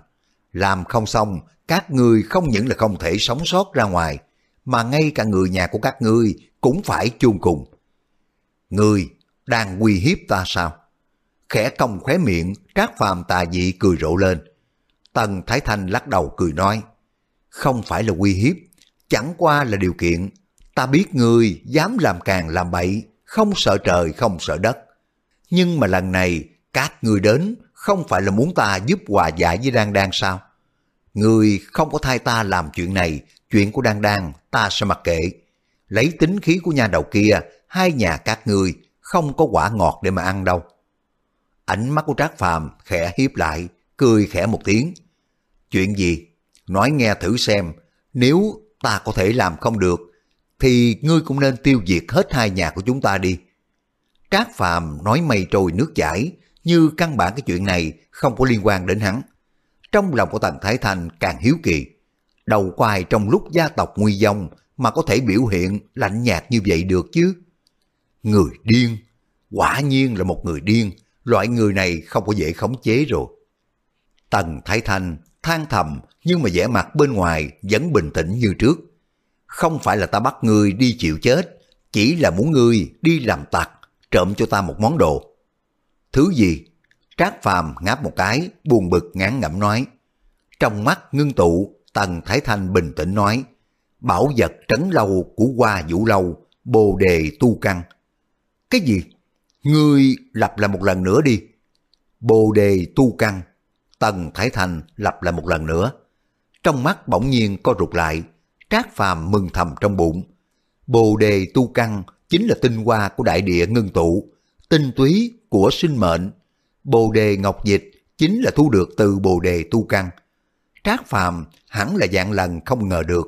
Speaker 1: Làm không xong, các ngươi không những là không thể sống sót ra ngoài, mà ngay cả người nhà của các ngươi cũng phải chôn cùng. Ngươi đang uy hiếp ta sao? Khẽ cong khóe miệng, trác phàm tà dị cười rộ lên. Tần Thái Thanh lắc đầu cười nói, không phải là uy hiếp, chẳng qua là điều kiện. Ta biết ngươi dám làm càng làm bậy, không sợ trời không sợ đất. Nhưng mà lần này các ngươi đến không phải là muốn ta giúp hòa giải với Đan Đan sao? Ngươi không có thay ta làm chuyện này, chuyện của Đan Đan ta sẽ mặc kệ. Lấy tính khí của nhà đầu kia, hai nhà các ngươi không có quả ngọt để mà ăn đâu. Ánh mắt của Trác Phàm khẽ hiếp lại, cười khẽ một tiếng. Chuyện gì? Nói nghe thử xem, nếu ta có thể làm không được, thì ngươi cũng nên tiêu diệt hết hai nhà của chúng ta đi. Trác Phàm nói mây trôi nước chảy, như căn bản cái chuyện này không có liên quan đến hắn. Trong lòng của Tần Thái Thành càng hiếu kỳ, đầu quài trong lúc gia tộc nguy vong mà có thể biểu hiện lạnh nhạt như vậy được chứ. Người điên, quả nhiên là một người điên, loại người này không có dễ khống chế rồi. Tần Thái Thanh than thầm nhưng mà vẻ mặt bên ngoài vẫn bình tĩnh như trước. Không phải là ta bắt ngươi đi chịu chết, chỉ là muốn ngươi đi làm tặc, trộm cho ta một món đồ. Thứ gì? Trác Phàm ngáp một cái, buồn bực ngán ngẩm nói. Trong mắt ngưng tụ, Tần Thái Thanh bình tĩnh nói, bảo vật trấn lâu của Hoa Vũ Lâu, bồ đề tu căn. Cái gì? Ngươi lặp lại một lần nữa đi. Bồ đề tu căn. Tần Thái Thành lặp lại một lần nữa. Trong mắt bỗng nhiên co rụt lại, Trác Phàm mừng thầm trong bụng. Bồ đề tu căn chính là tinh hoa của đại địa ngưng tụ, tinh túy của sinh mệnh. Bồ đề ngọc dịch chính là thu được từ bồ đề tu căn. Trác Phàm hẳn là dạng lần không ngờ được.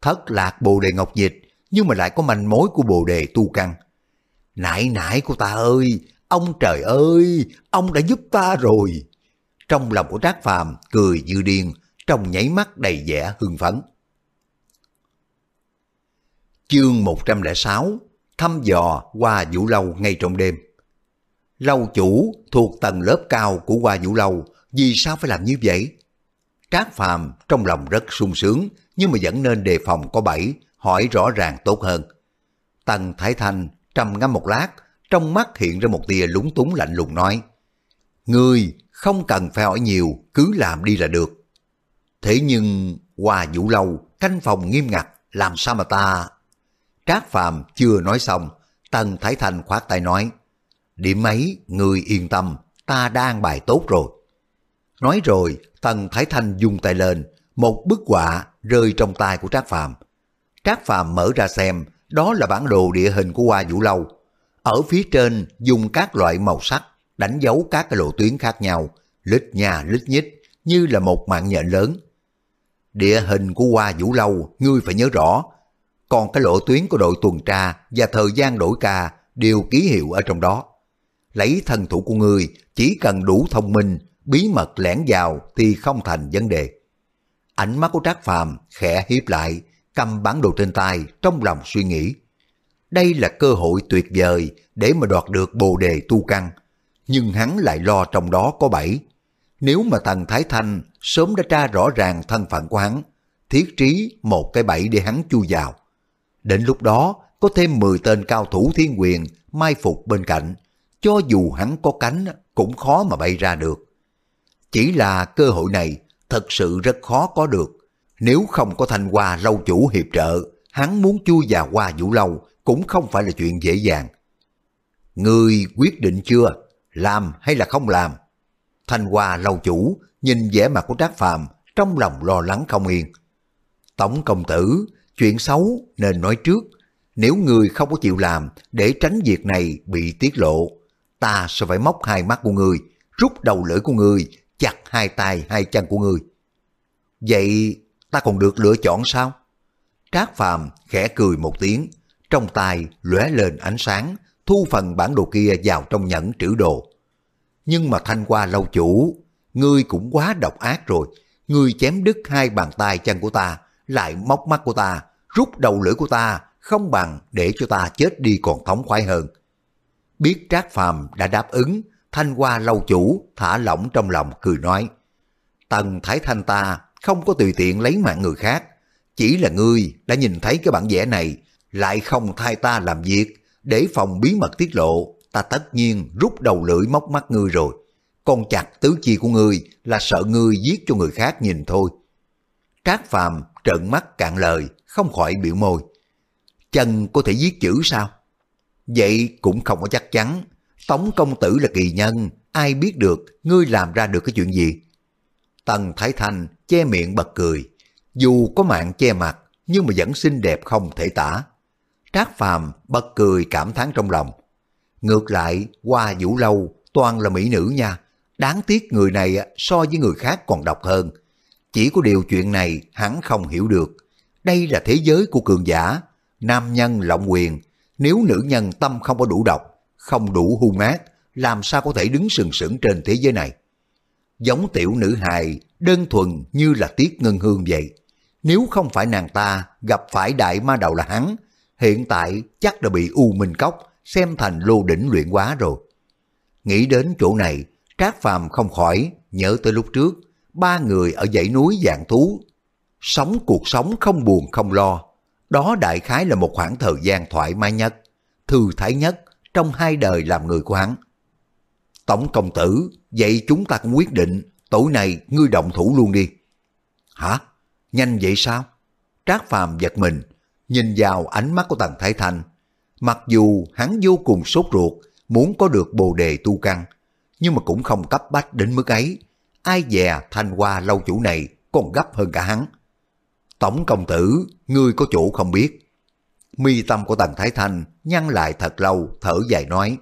Speaker 1: Thất lạc bồ đề ngọc dịch nhưng mà lại có manh mối của bồ đề tu căn. Nãy nãy của ta ơi, ông trời ơi, ông đã giúp ta rồi. Trong lòng của Trác Phàm cười như điên, trong nháy mắt đầy vẻ hưng phấn. Chương 106 Thăm dò qua Vũ Lâu ngay trong đêm Lâu chủ thuộc tầng lớp cao của qua Vũ Lâu, vì sao phải làm như vậy? Trác Phàm trong lòng rất sung sướng, nhưng mà vẫn nên đề phòng có bẫy, hỏi rõ ràng tốt hơn. Tần Thái Thanh trầm ngâm một lát, trong mắt hiện ra một tia lúng túng lạnh lùng nói. Ngươi không cần phải hỏi nhiều, cứ làm đi là được. Thế nhưng, qua vũ lâu, canh phòng nghiêm ngặt, làm sao mà ta... Trác Phàm chưa nói xong, Tần Thái Thành khoát tay nói, điểm ấy, người yên tâm, ta đang bài tốt rồi. Nói rồi, Tần Thái Thanh dùng tay lên, một bức họa rơi trong tay của Trác Phàm. Trác Phàm mở ra xem, đó là bản đồ địa hình của Hoa Vũ Lâu. Ở phía trên dùng các loại màu sắc đánh dấu các cái lộ tuyến khác nhau, lít nhà lít nhít như là một mạng nhện lớn. Địa hình của Hoa Vũ Lâu ngươi phải nhớ rõ, còn cái lộ tuyến của đội tuần tra và thời gian đổi ca đều ký hiệu ở trong đó. Lấy thân thủ của ngươi chỉ cần đủ thông minh, bí mật lẻn vào thì không thành vấn đề. Ánh mắt của Trác Phàm khẽ hiếp lại, cầm bản đồ trên tay trong lòng suy nghĩ. Đây là cơ hội tuyệt vời để mà đoạt được bồ đề tu căn, nhưng hắn lại lo trong đó có bẫy. Nếu mà Tần Thái Thanh sớm đã tra rõ ràng thân phận của hắn, thiết trí một cái bẫy để hắn chui vào. Đến lúc đó, có thêm 10 tên cao thủ thiên quyền mai phục bên cạnh, cho dù hắn có cánh cũng khó mà bay ra được. Chỉ là cơ hội này thật sự rất khó có được. Nếu không có thanh hoa lâu chủ hiệp trợ, hắn muốn chui vào qua vũ lâu cũng không phải là chuyện dễ dàng. Người quyết định chưa? Làm hay là không làm? Thanh hoa lâu chủ nhìn vẻ mặt của Trác Phàm trong lòng lo lắng không yên. Tổng công tử, chuyện xấu nên nói trước, nếu người không có chịu làm để tránh việc này bị tiết lộ, ta sẽ phải móc hai mắt của người, rút đầu lưỡi của người, chặt hai tay hai chân của người. Vậy ta còn được lựa chọn sao? Trác Phàm khẽ cười một tiếng, trong tay lóe lên ánh sáng, thu phần bản đồ kia vào trong nhẫn trữ đồ. Nhưng mà thanh qua lâu chủ, ngươi cũng quá độc ác rồi. Ngươi chém đứt hai bàn tay chân của ta, lại móc mắt của ta, rút đầu lưỡi của ta, không bằng để cho ta chết đi còn thống khoái hơn. Biết Trác Phàm đã đáp ứng, thanh Hoa lâu chủ thả lỏng trong lòng cười nói. Tần Thái Thanh ta không có tùy tiện lấy mạng người khác, chỉ là ngươi đã nhìn thấy cái bản vẽ này, lại không thay ta làm việc, để phòng bí mật tiết lộ, ta tất nhiên rút đầu lưỡi móc mắt ngươi rồi. Con chặt tứ chi của ngươi là sợ ngươi giết cho người khác nhìn thôi. Trác Phàm trợn mắt cạn lời, không khỏi biểu môi. Chân có thể viết chữ sao? Vậy cũng không có chắc chắn. Tống công tử là kỳ nhân, ai biết được ngươi làm ra được cái chuyện gì? Tần Thái Thanh che miệng bật cười. Dù có mạng che mặt, nhưng mà vẫn xinh đẹp không thể tả. Trác Phàm bật cười cảm thán trong lòng. Ngược lại, qua vũ lâu, toàn là mỹ nữ nha. Đáng tiếc người này so với người khác còn độc hơn. Chỉ có điều chuyện này hắn không hiểu được. Đây là thế giới của cường giả. Nam nhân lộng quyền. Nếu nữ nhân tâm không có đủ độc, không đủ hung ác, làm sao có thể đứng sừng sững trên thế giới này. Giống tiểu nữ hài, đơn thuần như là tiết ngân hương vậy. Nếu không phải nàng ta gặp phải đại ma đầu là hắn, hiện tại chắc đã bị U Minh Cốc xem thành lô đỉnh luyện quá rồi. Nghĩ đến chỗ này, Trác Phàm không khỏi nhớ tới lúc trước, ba người ở dãy núi dạng thú, sống cuộc sống không buồn không lo. Đó đại khái là một khoảng thời gian thoải mái nhất, thư thái nhất trong hai đời làm người của hắn. Tổng công tử, vậy chúng ta cũng quyết định, tối nay ngươi động thủ luôn đi. Hả? Nhanh vậy sao? Trác Phàm giật mình, nhìn vào ánh mắt của Tần Thái Thanh. Mặc dù hắn vô cùng sốt ruột, muốn có được bồ đề tu căn, nhưng mà cũng không cấp bách đến mức ấy. Ai dè thanh hoa lâu chủ này còn gấp hơn cả hắn. Tổng công tử, ngươi có chủ không biết. Mi tâm của Tần Thái Thanh nhăn lại thật lâu, thở dài nói.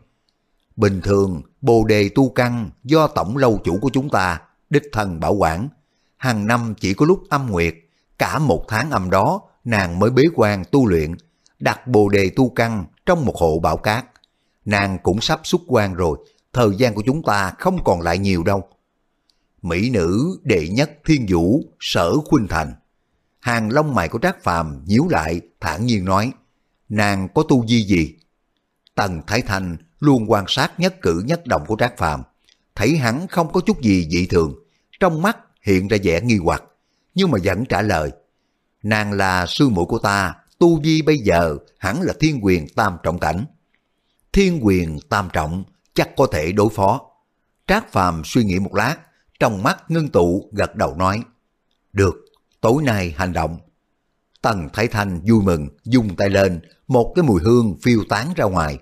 Speaker 1: Bình thường, bồ đề tu căn do tổng lâu chủ của chúng ta, đích thần bảo quản. Hàng năm chỉ có lúc âm nguyệt, cả một tháng âm đó nàng mới bế quan tu luyện, đặt bồ đề tu căn trong một hộ bảo cát. Nàng cũng sắp xuất quan rồi, thời gian của chúng ta không còn lại nhiều đâu. Mỹ nữ đệ nhất thiên vũ sở khuynh thành. Hàng lông mày của Trác Phàm nhíu lại, thản nhiên nói, nàng có tu vi gì? Tần Thái Thành luôn quan sát nhất cử nhất động của Trác Phàm, thấy hắn không có chút gì dị thường, trong mắt hiện ra vẻ nghi hoặc, nhưng mà vẫn trả lời. Nàng là sư muội của ta, tu vi bây giờ hẳn là thiên quyền tam trọng cảnh. Thiên quyền tam trọng chắc có thể đối phó. Trác Phàm suy nghĩ một lát, trong mắt ngưng tụ gật đầu nói. Được, tối nay hành động. Tần Thái Thanh vui mừng, dung tay lên, một cái mùi hương phiêu tán ra ngoài.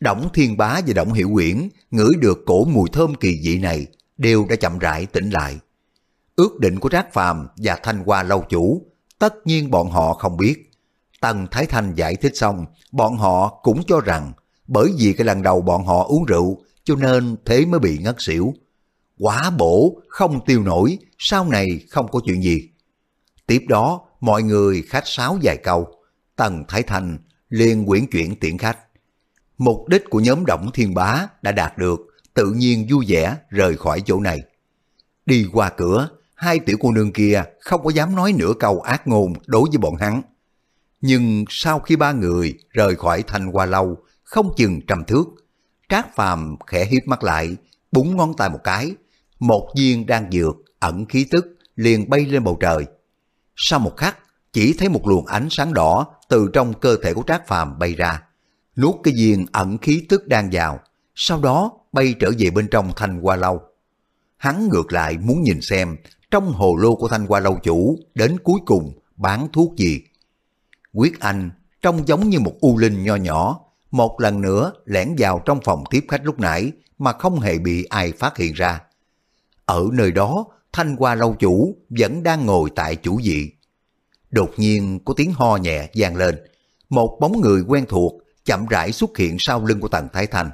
Speaker 1: Đổng Thiên Bá và Đổng Hiểu Quyển ngửi được cổ mùi thơm kỳ dị này, đều đã chậm rãi tỉnh lại. Ước định của Trác Phàm và Thanh Hoa lâu chủ, tất nhiên bọn họ không biết. Tần Thái Thanh giải thích xong, bọn họ cũng cho rằng bởi vì cái lần đầu bọn họ uống rượu cho nên thế mới bị ngất xỉu. Quá bổ, không tiêu nổi, sau này không có chuyện gì. Tiếp đó, mọi người khách sáo vài câu. Tần Thái thành liền quyển chuyển tiện khách. Mục đích của nhóm Động Thiên Bá đã đạt được, tự nhiên vui vẻ rời khỏi chỗ này. Đi qua cửa, hai tiểu cô nương kia không có dám nói nửa câu ác ngôn đối với bọn hắn. Nhưng sau khi ba người rời khỏi thành hoa lâu, không chừng trầm thước, Trác Phàm khẽ hiếp mắt lại, búng ngón tay một cái, một viên đang dược ẩn khí tức liền bay lên bầu trời. Sau một khắc, chỉ thấy một luồng ánh sáng đỏ từ trong cơ thể của Trác Phàm bay ra, nuốt cái viên ẩn khí tức đang vào, sau đó bay trở về bên trong thanh hoa lâu. Hắn ngược lại muốn nhìn xem trong hồ lô của thanh hoa lâu chủ đến cuối cùng bán thuốc gì. Quyết Anh trông giống như một u linh nho nhỏ, một lần nữa lẻn vào trong phòng tiếp khách lúc nãy mà không hề bị ai phát hiện ra. Ở nơi đó, Thanh Hoa lâu chủ vẫn đang ngồi tại chủ vị. Đột nhiên có tiếng ho nhẹ vang lên. Một bóng người quen thuộc chậm rãi xuất hiện sau lưng của Tần Thái Thanh.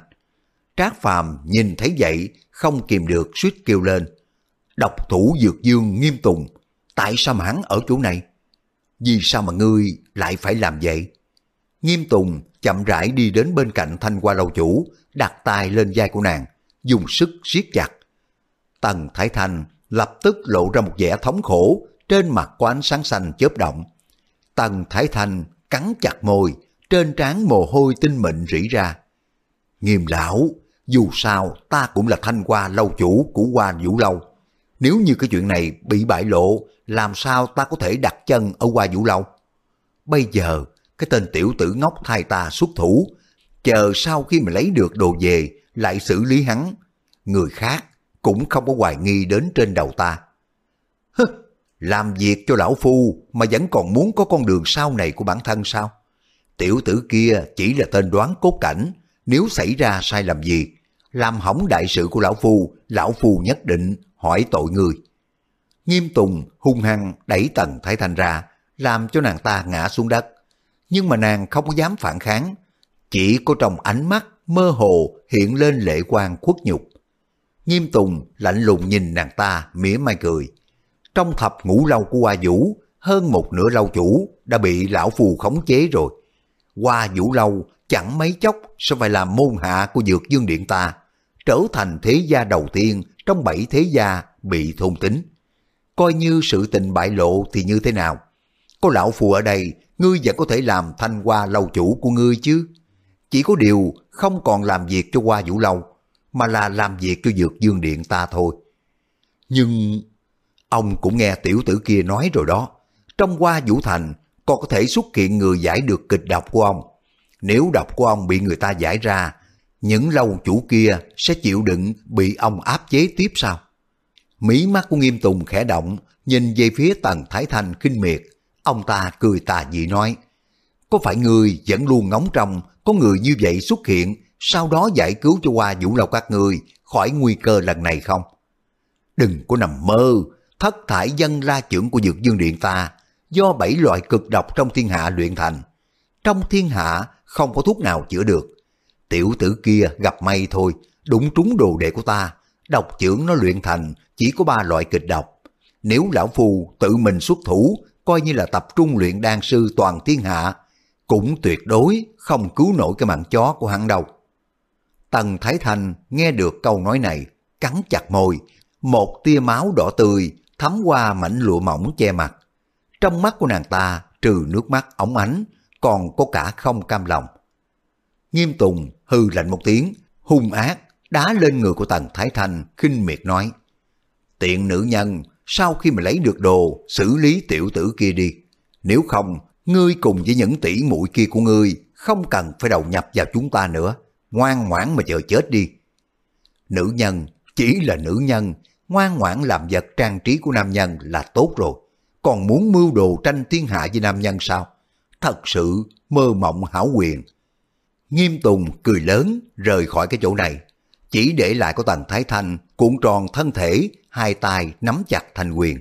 Speaker 1: Trác Phàm nhìn thấy vậy, không kìm được suýt kêu lên. Độc thủ dược dương nghiêm tùng, tại sao mà hắn ở chỗ này? Vì sao mà ngươi lại phải làm vậy? Nghiêm tùng chậm rãi đi đến bên cạnh thanh hoa lâu chủ, đặt tay lên vai của nàng, dùng sức siết chặt. Tần Thái Thanh lập tức lộ ra một vẻ thống khổ, trên mặt của ánh sáng xanh chớp động. Tần Thái Thanh cắn chặt môi, trên trán mồ hôi tinh mịn rỉ ra. Nghiêm lão, dù sao ta cũng là thanh qua lâu chủ của qua vũ lâu. Nếu như cái chuyện này bị bại lộ, làm sao ta có thể đặt chân ở qua vũ lâu? Bây giờ, cái tên tiểu tử ngốc thay ta xuất thủ, chờ sau khi mà lấy được đồ về, lại xử lý hắn. Người khác cũng không có hoài nghi đến trên đầu ta. Hứ, làm việc cho lão phu mà vẫn còn muốn có con đường sau này của bản thân sao? Tiểu tử kia chỉ là tên đoán cốt cảnh, nếu xảy ra sai lầm gì, làm hỏng đại sự của lão phu, lão phu nhất định hỏi tội người. Nghiêm Tùng hung hăng đẩy tần Thái Thanh ra, làm cho nàng ta ngã xuống đất. Nhưng mà nàng không có dám phản kháng, chỉ có trong ánh mắt mơ hồ hiện lên lệ quan khuất nhục. Nghiêm Tùng lạnh lùng nhìn nàng ta mỉa mai cười. Trong thập ngũ lâu của Hoa Vũ, hơn một nửa lâu chủ đã bị lão phù khống chế rồi. Hoa Vũ lâu chẳng mấy chốc sẽ phải làm môn hạ của Dược Dương Điện ta, trở thành thế gia đầu tiên trong bảy thế gia bị thôn tính. Coi như sự tình bại lộ thì như thế nào? Có lão phù ở đây, ngươi vẫn có thể làm thanh hoa lâu chủ của ngươi chứ. Chỉ có điều không còn làm việc cho hoa vũ lâu, mà là làm việc cho dược dương điện ta thôi. Nhưng ông cũng nghe tiểu tử kia nói rồi đó, trong qua vũ thành còn có thể xuất hiện người giải được kịch độc của ông. Nếu độc của ông bị người ta giải ra, những lâu chủ kia sẽ chịu đựng bị ông áp chế tiếp sao? Mí mắt của Nghiêm Tùng khẽ động, nhìn về phía Tần Thái Thanh kinh miệt. Ông ta cười tà dị nói, có phải người vẫn luôn ngóng trong có người như vậy xuất hiện, sau đó giải cứu cho qua vũ lâu các người khỏi nguy cơ lần này không? Đừng có nằm mơ, thất thải dân la trưởng của Dược Dương Điện ta, do bảy loại cực độc trong thiên hạ luyện thành. Trong thiên hạ không có thuốc nào chữa được. Tiểu tử kia gặp may thôi, đúng trúng đồ đệ của ta, độc trưởng nó luyện thành chỉ có ba loại kịch độc. Nếu lão phù tự mình xuất thủ, coi như là tập trung luyện đan sư toàn thiên hạ, cũng tuyệt đối không cứu nổi cái mạng chó của hắn đâu. Tần Thái Thành nghe được câu nói này, cắn chặt môi, một tia máu đỏ tươi thấm qua mảnh lụa mỏng che mặt. Trong mắt của nàng ta trừ nước mắt ống ánh, còn có cả không cam lòng. Nghiêm Tùng hư lạnh một tiếng, hung ác, đá lên người của Tần Thái Thành, khinh miệt nói. Tiện nữ nhân, sau khi mà lấy được đồ, xử lý tiểu tử kia đi. Nếu không, ngươi cùng với những tỷ muội kia của ngươi không cần phải đầu nhập vào chúng ta nữa. Ngoan ngoãn mà chờ chết đi. Nữ nhân, chỉ là nữ nhân, ngoan ngoãn làm vật trang trí của nam nhân là tốt rồi. Còn muốn mưu đồ tranh thiên hạ với nam nhân sao? Thật sự mơ mộng hảo quyền. Nghiêm Tùng cười lớn rời khỏi cái chỗ này. Chỉ để lại có tầng Thái Thanh cuộn tròn thân thể, hai tay nắm chặt thành quyền.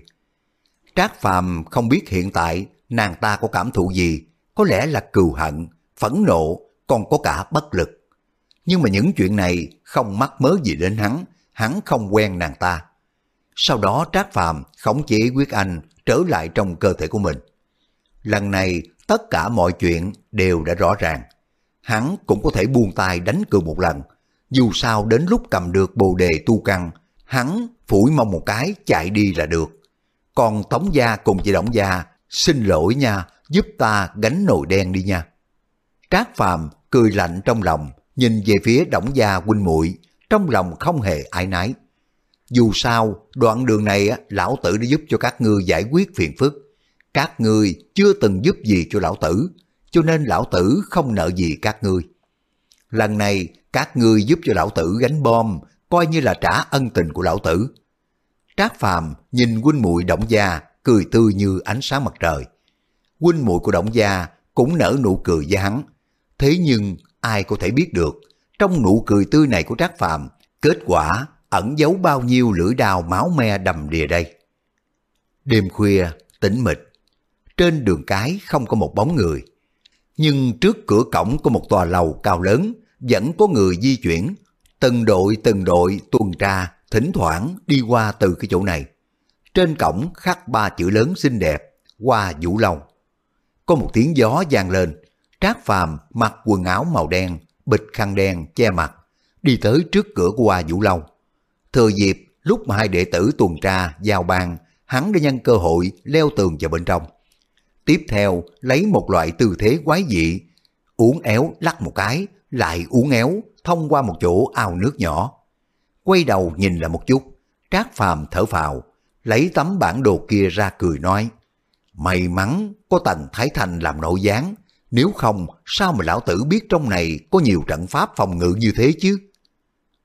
Speaker 1: Trác Phàm không biết hiện tại nàng ta có cảm thụ gì, có lẽ là cừu hận, phẫn nộ, còn có cả bất lực. Nhưng mà những chuyện này không mắc mớ gì đến hắn, hắn không quen nàng ta. Sau đó Trác Phàm khống chế quyết anh trở lại trong cơ thể của mình. Lần này tất cả mọi chuyện đều đã rõ ràng. Hắn cũng có thể buông tay đánh cược một lần. Dù sao đến lúc cầm được bồ đề tu căn, hắn phủi mong một cái chạy đi là được. Còn Tống Gia cùng chị Động Gia, xin lỗi nha, giúp ta gánh nồi đen đi nha. Trác Phàm cười lạnh trong lòng, nhìn về phía Động Gia huynh muội trong lòng không hề ai nái. Dù sao, đoạn đường này lão tử đã giúp cho các ngươi giải quyết phiền phức. Các ngươi chưa từng giúp gì cho lão tử, cho nên lão tử không nợ gì các ngươi. Lần này, các ngươi giúp cho lão tử gánh bom, coi như là trả ân tình của lão tử. Trác Phàm nhìn huynh muội Động Gia cười tươi như ánh sáng mặt trời. Huynh muội của Động Gia cũng nở nụ cười với hắn. Thế nhưng ai có thể biết được, trong nụ cười tươi này của Trác Phàm kết quả ẩn giấu bao nhiêu lưỡi đào máu me đầm đìa đây. Đêm khuya, tĩnh mịch. trên đường cái không có một bóng người. Nhưng trước cửa cổng có một tòa lầu cao lớn, vẫn có người di chuyển. Từng đội từng đội tuần tra, thỉnh thoảng đi qua từ cái chỗ này. Trên cổng khắc ba chữ lớn xinh đẹp, qua Vũ Lâu. Có một tiếng gió vang lên, Trác Phàm mặc quần áo màu đen, bịch khăn đen che mặt, đi tới trước cửa của Hoa Vũ Lâu. Thừa dịp lúc mà hai đệ tử tuần tra giao ban, hắn đã nhân cơ hội leo tường vào bên trong. Tiếp theo lấy một loại tư thế quái dị, uống éo lắc một cái, lại uống éo thông qua một chỗ ao nước nhỏ. Quay đầu nhìn lại một chút, Trác Phàm thở phào, lấy tấm bản đồ kia ra cười nói, May mắn có Tần Thái Thành làm nội gián, nếu không sao mà lão tử biết trong này có nhiều trận pháp phòng ngự như thế chứ?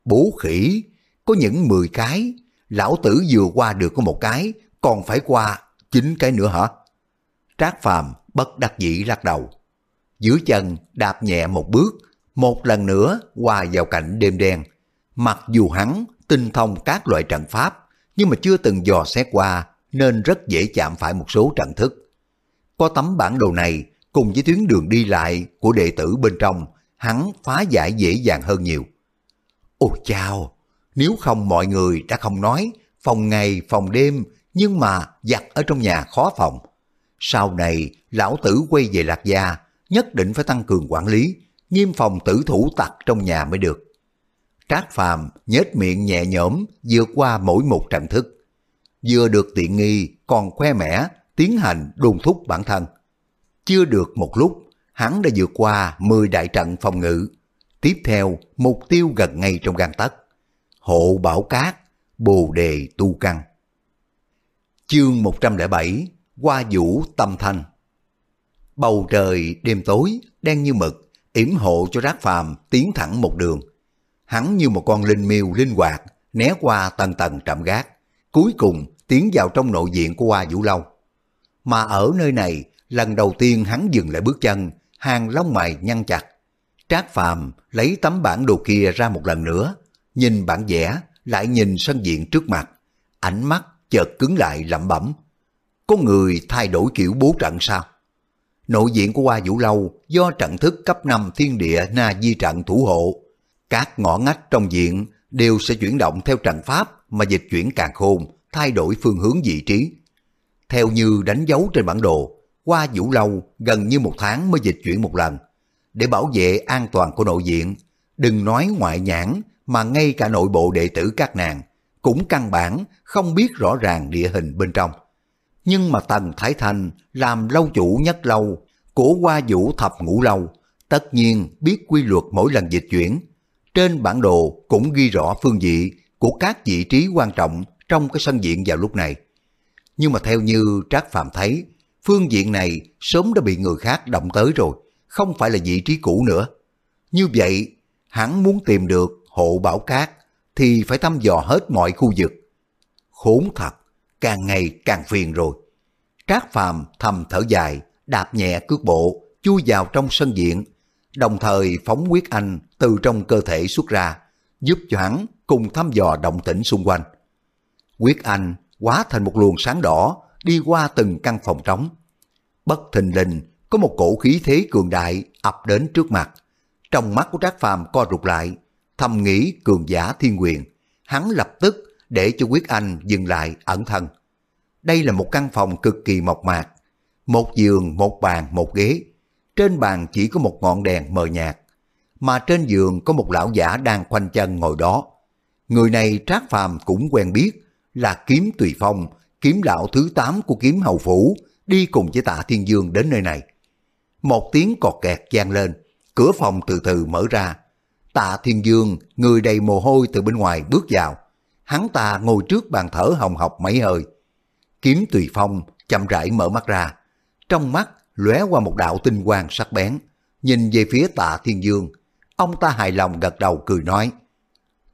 Speaker 1: Bố khỉ, có những 10 cái, lão tử vừa qua được có một cái, còn phải qua chín cái nữa hả? Trác Phàm bất đắc dĩ lắc đầu. Dưới chân đạp nhẹ một bước, một lần nữa qua vào cảnh đêm đen. Mặc dù hắn tinh thông các loại trận pháp, nhưng mà chưa từng dò xét qua nên rất dễ chạm phải một số trận thức. Có tấm bản đồ này cùng với tuyến đường đi lại của đệ tử bên trong, hắn phá giải dễ dàng hơn nhiều. Ôi chao, nếu không mọi người đã không nói, phòng ngày phòng đêm, nhưng mà giặt ở trong nhà khó phòng. Sau này, lão tử quay về Lạc Gia, nhất định phải tăng cường quản lý, nghiêm phòng tử thủ tặc trong nhà mới được. Trác Phàm nhếch miệng nhẹ nhõm vượt qua mỗi một trận thức. Vừa được tiện nghi còn khoe mẽ tiến hành đôn thúc bản thân. Chưa được một lúc, hắn đã vượt qua 10 đại trận phòng ngự. Tiếp theo, mục tiêu gần ngay trong gan tấc. Hộ bảo cát, bồ đề tu căn. Chương 107 Hoa vũ tâm thanh Bầu trời đêm tối, đen như mực, yểm hộ cho rác phàm tiến thẳng một đường. Hắn như một con linh miêu linh hoạt, né qua tầng tầng trạm gác, cuối cùng tiến vào trong nội diện của Hoa Vũ Lâu. Mà ở nơi này, lần đầu tiên hắn dừng lại bước chân, hàng lông mày nhăn chặt. Trác Phàm lấy tấm bản đồ kia ra một lần nữa, nhìn bản vẽ, lại nhìn sân diện trước mặt. Ánh mắt chợt cứng lại lẩm bẩm. Có người thay đổi kiểu bố trận sao? Nội diện của Hoa Vũ Lâu do trận thức cấp 5 thiên địa na di trận thủ hộ. Các ngõ ngách trong diện đều sẽ chuyển động theo trận pháp mà dịch chuyển càng khôn, thay đổi phương hướng vị trí. Theo như đánh dấu trên bản đồ, qua vũ lâu gần như một tháng mới dịch chuyển một lần. Để bảo vệ an toàn của nội diện, đừng nói ngoại nhãn mà ngay cả nội bộ đệ tử các nàng cũng căn bản không biết rõ ràng địa hình bên trong. Nhưng mà Tần Thái Thành làm lâu chủ nhất lâu của qua vũ thập ngũ lâu, tất nhiên biết quy luật mỗi lần dịch chuyển. Trên bản đồ cũng ghi rõ phương vị của các vị trí quan trọng trong cái sân diện vào lúc này. Nhưng mà theo như Trác Phạm thấy, phương diện này sớm đã bị người khác động tới rồi, không phải là vị trí cũ nữa. Như vậy, hắn muốn tìm được hộ bảo cát thì phải thăm dò hết mọi khu vực. Khốn thật, càng ngày càng phiền rồi. Trác Phàm thầm thở dài, đạp nhẹ cước bộ, chui vào trong sân diện, đồng thời phóng quyết anh từ trong cơ thể xuất ra, giúp cho hắn cùng thăm dò động tĩnh xung quanh. Quyết anh hóa thành một luồng sáng đỏ, đi qua từng căn phòng trống. Bất thình lình, có một cổ khí thế cường đại ập đến trước mặt. Trong mắt của Trác Phàm co rụt lại, thầm nghĩ cường giả thiên quyền. Hắn lập tức để cho Quyết Anh dừng lại ẩn thân. Đây là một căn phòng cực kỳ mộc mạc. Một giường, một bàn, một ghế. Trên bàn chỉ có một ngọn đèn mờ nhạt. Mà trên giường có một lão giả đang khoanh chân ngồi đó. Người này Trác Phàm cũng quen biết là kiếm tùy phong, kiếm lão thứ 8 của kiếm hầu phủ, đi cùng với tạ thiên dương đến nơi này. Một tiếng cọt kẹt gian lên, cửa phòng từ từ mở ra. Tạ thiên dương, người đầy mồ hôi từ bên ngoài bước vào. Hắn ta ngồi trước bàn thở hồng học mấy hơi. Kiếm tùy phong chậm rãi mở mắt ra. Trong mắt lóe qua một đạo tinh quang sắc bén. Nhìn về phía tạ thiên dương, ông ta hài lòng gật đầu cười nói.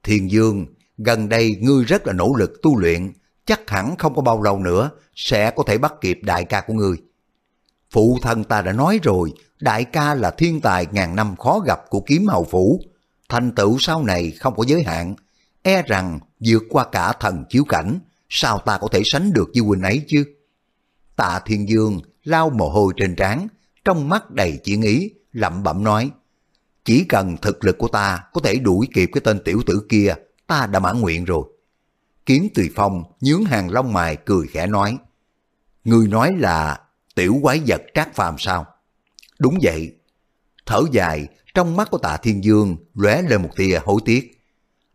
Speaker 1: Thiên dương, gần đây ngươi rất là nỗ lực tu luyện, chắc hẳn không có bao lâu nữa sẽ có thể bắt kịp đại ca của ngươi. Phụ thân ta đã nói rồi, đại ca là thiên tài ngàn năm khó gặp của kiếm hầu phủ. Thành tựu sau này không có giới hạn, e rằng vượt qua cả thần chiếu cảnh, sao ta có thể sánh được với huynh ấy chứ? Tạ Thiên Dương lau mồ hôi trên trán, trong mắt đầy chỉ ý, lẩm bẩm nói. Chỉ cần thực lực của ta có thể đuổi kịp cái tên tiểu tử kia, ta đã mãn nguyện rồi. Kiếm Tùy Phong nhướng hàng lông mày cười khẽ nói. Người nói là tiểu quái vật trác phàm sao? Đúng vậy. Thở dài, trong mắt của tạ Thiên Dương lóe lên một tia hối tiếc.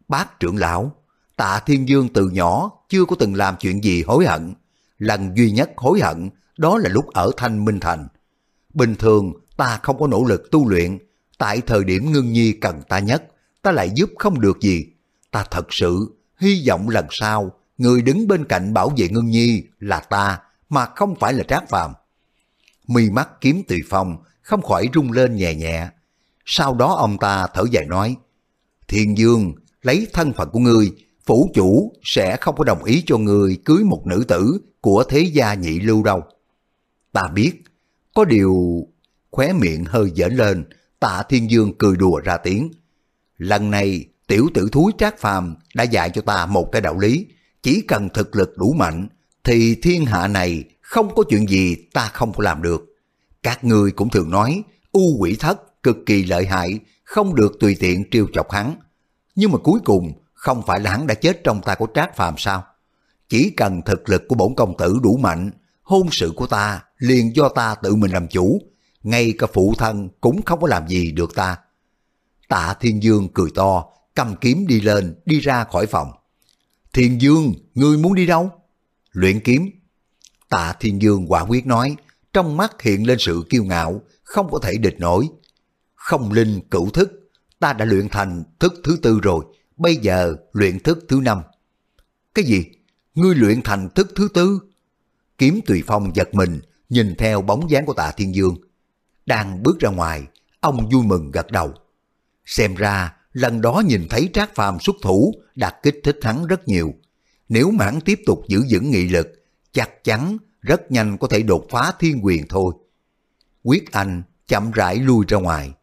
Speaker 1: Bác trưởng lão, tạ Thiên Dương từ nhỏ chưa có từng làm chuyện gì hối hận. Lần duy nhất hối hận đó là lúc ở Thanh Minh Thành. Bình thường ta không có nỗ lực tu luyện, tại thời điểm ngưng nhi cần ta nhất, ta lại giúp không được gì. Ta thật sự hy vọng lần sau người đứng bên cạnh bảo vệ ngưng nhi là ta mà không phải là trác phàm. Mi mắt kiếm tùy phong không khỏi rung lên nhẹ nhẹ. Sau đó ông ta thở dài nói, Thiên Dương, lấy thân phận của ngươi, phủ chủ sẽ không có đồng ý cho ngươi cưới một nữ tử của thế gia nhị lưu đâu. Ta biết, có điều... Khóe miệng hơi dở lên, tạ Thiên Dương cười đùa ra tiếng. Lần này, tiểu tử thúi trác phàm đã dạy cho ta một cái đạo lý. Chỉ cần thực lực đủ mạnh, thì thiên hạ này không có chuyện gì ta không có làm được. Các người cũng thường nói, u quỷ thất cực kỳ lợi hại, không được tùy tiện trêu chọc hắn. Nhưng mà cuối cùng, không phải là hắn đã chết trong tay của Trác Phàm sao? Chỉ cần thực lực của bổn công tử đủ mạnh, hôn sự của ta liền do ta tự mình làm chủ, ngay cả phụ thân cũng không có làm gì được ta. Tạ Thiên Dương cười to, cầm kiếm đi lên, đi ra khỏi phòng. Thiên Dương, ngươi muốn đi đâu? Luyện kiếm. Tạ Thiên Dương quả quyết nói, trong mắt hiện lên sự kiêu ngạo, không có thể địch nổi. Không linh cửu thức, ta đã luyện thành thức thứ tư rồi, bây giờ luyện thức thứ năm. Cái gì? Ngươi luyện thành thức thứ tư? Kiếm tùy phong giật mình, nhìn theo bóng dáng của tạ thiên dương. Đang bước ra ngoài, ông vui mừng gật đầu. Xem ra, lần đó nhìn thấy Trác Phàm xuất thủ đã kích thích hắn rất nhiều. Nếu mãn tiếp tục giữ vững nghị lực, chắc chắn rất nhanh có thể đột phá thiên quyền thôi. Quyết Anh chậm rãi lui ra ngoài.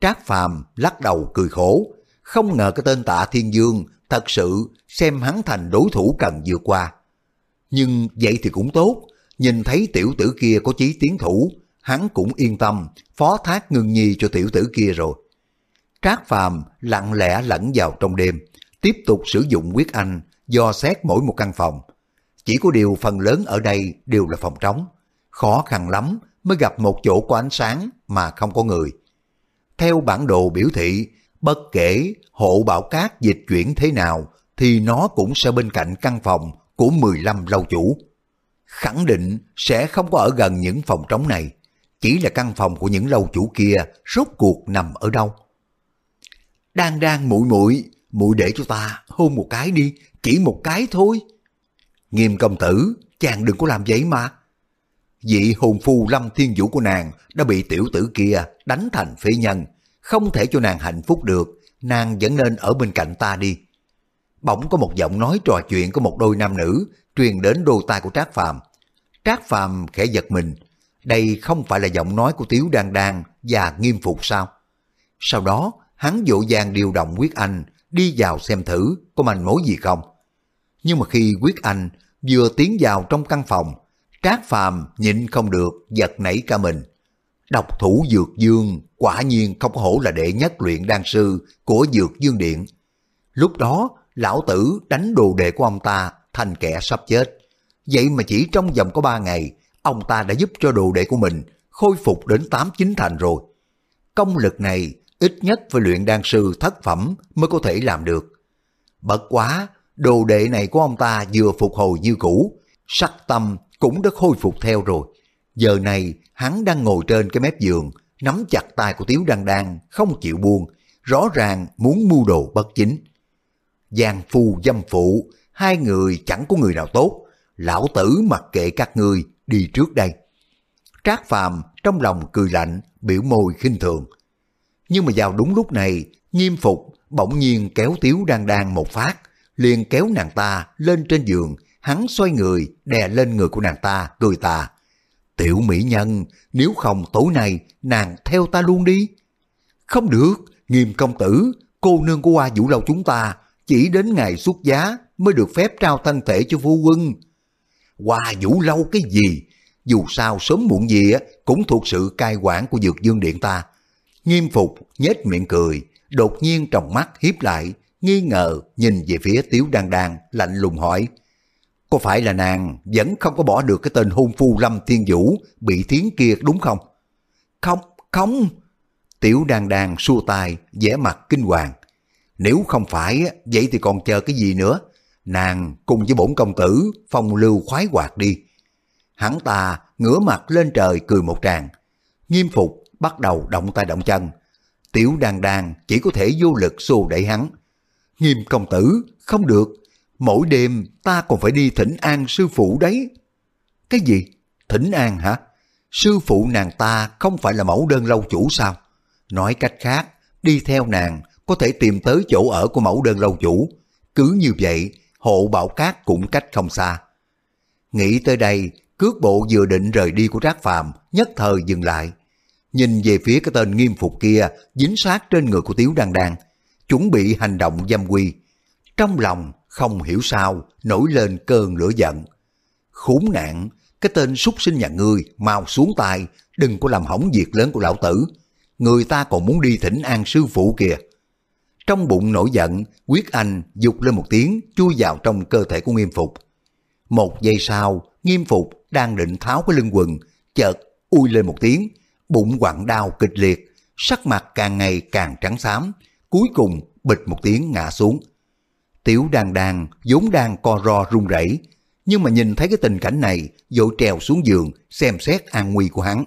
Speaker 1: Trác Phàm lắc đầu cười khổ, không ngờ cái tên tạ Thiên Dương thật sự xem hắn thành đối thủ cần vượt qua. Nhưng vậy thì cũng tốt, nhìn thấy tiểu tử kia có chí tiến thủ, hắn cũng yên tâm phó thác ngưng nhi cho tiểu tử kia rồi. Trác Phàm lặng lẽ lẫn vào trong đêm, tiếp tục sử dụng quyết anh, do xét mỗi một căn phòng. Chỉ có điều phần lớn ở đây đều là phòng trống. Khó khăn lắm mới gặp một chỗ có ánh sáng mà không có người. Theo bản đồ biểu thị, bất kể hộ bảo cát dịch chuyển thế nào thì nó cũng sẽ bên cạnh căn phòng của 15 lâu chủ. Khẳng định sẽ không có ở gần những phòng trống này, chỉ là căn phòng của những lâu chủ kia rốt cuộc nằm ở đâu. Đang đang muội muội muội để cho ta hôn một cái đi, chỉ một cái thôi. Nghiêm công tử, chàng đừng có làm vậy mà. Vị hồn phu lâm thiên vũ của nàng đã bị tiểu tử kia đánh thành phế nhân, không thể cho nàng hạnh phúc được, nàng vẫn nên ở bên cạnh ta đi. Bỗng có một giọng nói trò chuyện của một đôi nam nữ truyền đến đôi tai của Trác Phàm. Trác Phàm khẽ giật mình, đây không phải là giọng nói của Tiếu Đan Đan và Nghiêm Phục sao? Sau đó, hắn dỗ dàng điều động Quyết Anh đi vào xem thử có manh mối gì không. Nhưng mà khi Quyết Anh vừa tiến vào trong căn phòng, Trác Phàm nhịn không được giật nảy cả mình. Độc thủ Dược Dương quả nhiên không có hổ là đệ nhất luyện đan sư của Dược Dương Điện. Lúc đó, lão tử đánh đồ đệ của ông ta thành kẻ sắp chết. Vậy mà chỉ trong vòng có ba ngày, ông ta đã giúp cho đồ đệ của mình khôi phục đến tám chín thành rồi. Công lực này ít nhất phải luyện đan sư thất phẩm mới có thể làm được. Bất quá, đồ đệ này của ông ta vừa phục hồi như cũ, sắc tâm cũng đã khôi phục theo rồi. Giờ này, hắn đang ngồi trên cái mép giường, nắm chặt tay của Tiếu Đăng Đăng, không chịu buông, rõ ràng muốn mưu đồ bất chính. Giang phu dâm phụ, hai người chẳng có người nào tốt, lão tử mặc kệ các ngươi đi trước đây. Trác Phàm trong lòng cười lạnh, biểu môi khinh thường. Nhưng mà vào đúng lúc này, nghiêm phục bỗng nhiên kéo Tiếu Đan Đan một phát, liền kéo nàng ta lên trên giường, hắn xoay người, đè lên người của nàng ta, cười ta. Tiểu mỹ nhân, nếu không tối nay nàng theo ta luôn đi. Không được, nghiêm công tử, cô nương của hoa vũ lâu chúng ta, chỉ đến ngày xuất giá mới được phép trao thân thể cho phu quân. Hoa vũ lâu cái gì? dù sao sớm muộn gì á cũng thuộc sự cai quản của dược dương điện ta. Nghiêm phục, nhếch miệng cười, đột nhiên trong mắt hiếp lại, nghi ngờ nhìn về phía Tiếu Đan Đan, lạnh lùng hỏi. Có phải là nàng vẫn không có bỏ được cái tên hôn phu Lâm Thiên Vũ bị thiến kia đúng không? Không, không. Tiểu Đan Đan xua tay, vẻ mặt kinh hoàng. Nếu không phải, vậy thì còn chờ cái gì nữa? Nàng cùng với bổn công tử phong lưu khoái hoạt đi. Hắn ta ngửa mặt lên trời cười một tràng. Nghiêm phục bắt đầu động tay động chân. Tiểu đàn đàn chỉ có thể vô lực xô đẩy hắn. Nghiêm công tử, không được. Mỗi đêm ta còn phải đi thỉnh an sư phụ đấy. Cái gì? Thỉnh an hả? Sư phụ nàng ta không phải là mẫu đơn lâu chủ sao? Nói cách khác, đi theo nàng có thể tìm tới chỗ ở của mẫu đơn lâu chủ. Cứ như vậy, hộ bảo cát cũng cách không xa. Nghĩ tới đây, cước bộ vừa định rời đi của Trác Phàm nhất thời dừng lại. Nhìn về phía cái tên nghiêm phục kia dính sát trên người của Tiếu Đan Đan, chuẩn bị hành động dâm quy. Trong lòng không hiểu sao nổi lên cơn lửa giận. Khốn nạn, cái tên súc sinh nhà ngươi mau xuống tay, đừng có làm hỏng việc lớn của lão tử. Người ta còn muốn đi thỉnh an sư phụ kìa. Trong bụng nổi giận, quyết anh dục lên một tiếng chui vào trong cơ thể của nghiêm phục. Một giây sau, nghiêm phục đang định tháo cái lưng quần, chợt ui lên một tiếng, bụng quặn đau kịch liệt, sắc mặt càng ngày càng trắng xám, cuối cùng bịch một tiếng ngã xuống. Tiểu đàn đàn vốn đang co ro run rẩy, nhưng mà nhìn thấy cái tình cảnh này, vội trèo xuống giường xem xét an nguy của hắn.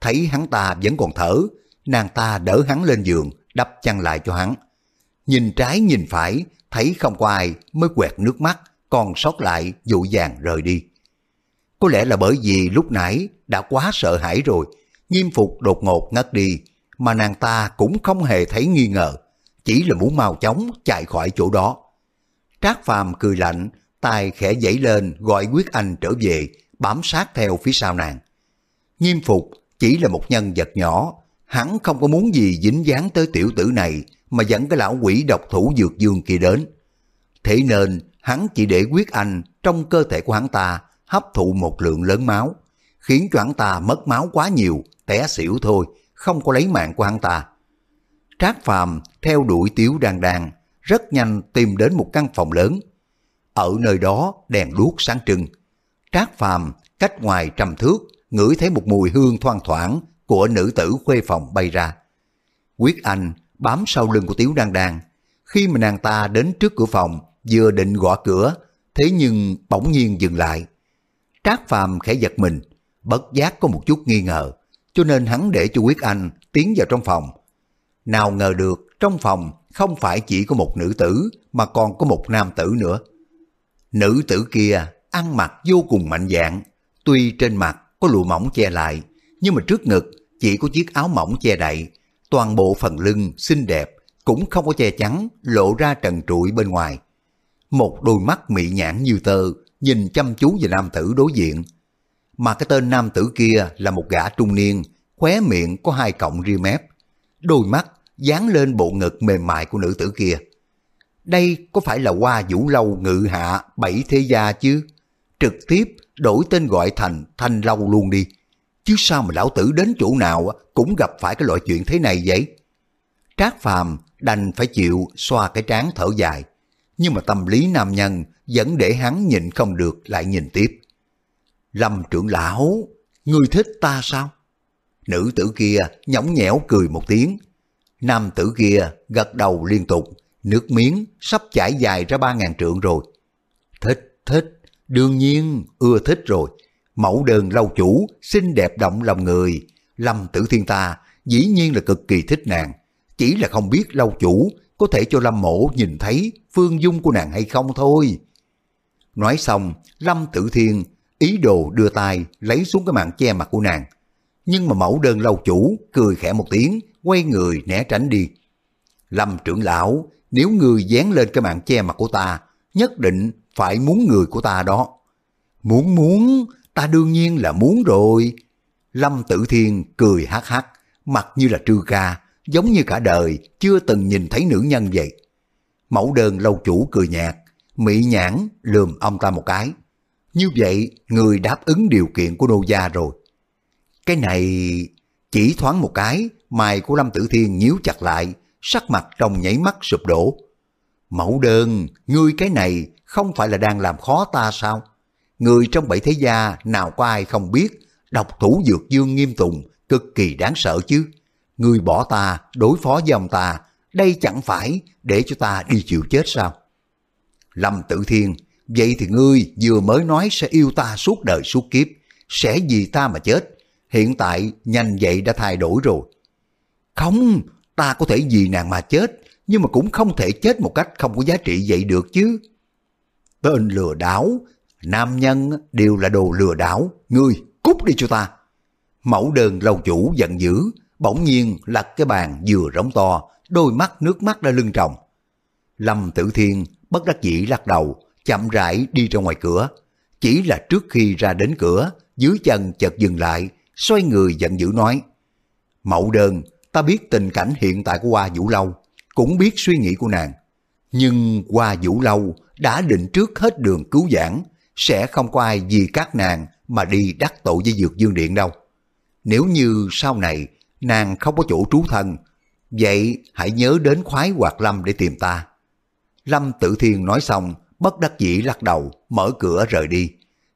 Speaker 1: Thấy hắn ta vẫn còn thở, nàng ta đỡ hắn lên giường, đắp chăn lại cho hắn. Nhìn trái nhìn phải, thấy không có ai mới quẹt nước mắt, còn sót lại dụ dàng rời đi. Có lẽ là bởi vì lúc nãy đã quá sợ hãi rồi, nghiêm phục đột ngột ngất đi, mà nàng ta cũng không hề thấy nghi ngờ, chỉ là muốn mau chóng chạy khỏi chỗ đó. Trác Phàm cười lạnh, tay khẽ dãy lên gọi Quyết Anh trở về, bám sát theo phía sau nàng. Nghiêm phục chỉ là một nhân vật nhỏ, hắn không có muốn gì dính dáng tới tiểu tử này mà dẫn cái lão quỷ độc thủ dược dương kia đến. Thế nên hắn chỉ để Quyết Anh trong cơ thể của hắn ta hấp thụ một lượng lớn máu, khiến cho hắn ta mất máu quá nhiều, té xỉu thôi, không có lấy mạng của hắn ta. Trác Phàm theo đuổi Tiếu Đan Đan, rất nhanh tìm đến một căn phòng lớn. Ở nơi đó đèn đuốc sáng trưng. Trác Phàm cách ngoài trăm thước, ngửi thấy một mùi hương thoang thoảng của nữ tử khuê phòng bay ra. Quyết Anh bám sau lưng của Tiếu Đan Đan. Khi mà nàng ta đến trước cửa phòng, vừa định gõ cửa, thế nhưng bỗng nhiên dừng lại. Trác Phàm khẽ giật mình, bất giác có một chút nghi ngờ, cho nên hắn để cho Quyết Anh tiến vào trong phòng. Nào ngờ được trong phòng không phải chỉ có một nữ tử mà còn có một nam tử nữa. Nữ tử kia ăn mặc vô cùng mạnh dạng, tuy trên mặt có lụa mỏng che lại, nhưng mà trước ngực chỉ có chiếc áo mỏng che đậy, toàn bộ phần lưng xinh đẹp cũng không có che chắn lộ ra trần trụi bên ngoài. Một đôi mắt mị nhãn như tơ nhìn chăm chú vào nam tử đối diện. Mà cái tên nam tử kia là một gã trung niên, khóe miệng có hai cọng ria mép, đôi mắt dán lên bộ ngực mềm mại của nữ tử kia. Đây có phải là hoa vũ lâu ngự hạ bảy thế gia chứ? Trực tiếp đổi tên gọi thành thanh lâu luôn đi. Chứ sao mà lão tử đến chỗ nào cũng gặp phải cái loại chuyện thế này vậy? Trác phàm đành phải chịu xoa cái trán thở dài. Nhưng mà tâm lý nam nhân vẫn để hắn nhịn không được lại nhìn tiếp. Lâm trưởng lão, ngươi thích ta sao? Nữ tử kia nhõng nhẽo cười một tiếng. Nam tử kia gật đầu liên tục, nước miếng sắp chảy dài ra ba ngàn trượng rồi. Thích, thích, đương nhiên ưa thích rồi. Mẫu đơn lâu chủ, xinh đẹp động lòng người. Lâm tử thiên ta dĩ nhiên là cực kỳ thích nàng. Chỉ là không biết lâu chủ có thể cho Lâm mổ nhìn thấy phương dung của nàng hay không thôi. Nói xong, Lâm Tử Thiên ý đồ đưa tay lấy xuống cái mạng che mặt của nàng. Nhưng mà mẫu đơn lâu chủ cười khẽ một tiếng, quay người né tránh đi. Lâm trưởng lão, nếu người dán lên cái mạng che mặt của ta, nhất định phải muốn người của ta đó. Muốn muốn, ta đương nhiên là muốn rồi. Lâm Tử Thiên cười hát hát, mặt như là trư ca, giống như cả đời chưa từng nhìn thấy nữ nhân vậy. Mẫu đơn lâu chủ cười nhạt, mị nhãn lườm ông ta một cái. Như vậy, người đáp ứng điều kiện của nô gia rồi. Cái này... Chỉ thoáng một cái, mày của Lâm Tử Thiên nhíu chặt lại, sắc mặt trong nhảy mắt sụp đổ. Mẫu đơn, ngươi cái này không phải là đang làm khó ta sao? Người trong bảy thế gia nào có ai không biết, độc thủ dược dương nghiêm tùng, cực kỳ đáng sợ chứ. Ngươi bỏ ta, đối phó với ông ta, đây chẳng phải để cho ta đi chịu chết sao? Lâm Tử Thiên, vậy thì ngươi vừa mới nói sẽ yêu ta suốt đời suốt kiếp, sẽ vì ta mà chết. Hiện tại nhanh vậy đã thay đổi rồi. Không, ta có thể vì nàng mà chết, nhưng mà cũng không thể chết một cách không có giá trị vậy được chứ. Tên lừa đảo, nam nhân đều là đồ lừa đảo, ngươi cút đi cho ta. Mẫu đơn lâu chủ giận dữ, bỗng nhiên lật cái bàn vừa rống to, đôi mắt nước mắt đã lưng tròng. Lâm Tử Thiên bất đắc dĩ lắc đầu, chậm rãi đi ra ngoài cửa. Chỉ là trước khi ra đến cửa, dưới chân chợt dừng lại, xoay người giận dữ nói. Mậu đơn, ta biết tình cảnh hiện tại của Hoa Vũ Lâu, cũng biết suy nghĩ của nàng. Nhưng Hoa Vũ Lâu đã định trước hết đường cứu giảng, sẽ không có ai vì các nàng mà đi đắc tội với Dược Dương Điện đâu. Nếu như sau này nàng không có chỗ trú thân, vậy hãy nhớ đến khoái hoạt lâm để tìm ta. Lâm Tử Thiên nói xong, bất đắc dĩ lắc đầu, mở cửa rời đi.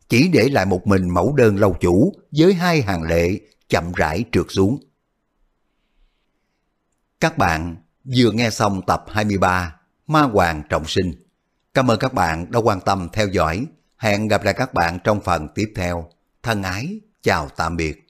Speaker 1: Chỉ để lại một mình mẫu đơn lâu chủ với hai hàng lệ chậm rãi trượt xuống. Các bạn vừa nghe xong tập 23 Ma Hoàng Trọng Sinh. Cảm ơn các bạn đã quan tâm theo dõi. Hẹn gặp lại các bạn trong phần tiếp theo. Thân ái, chào tạm biệt.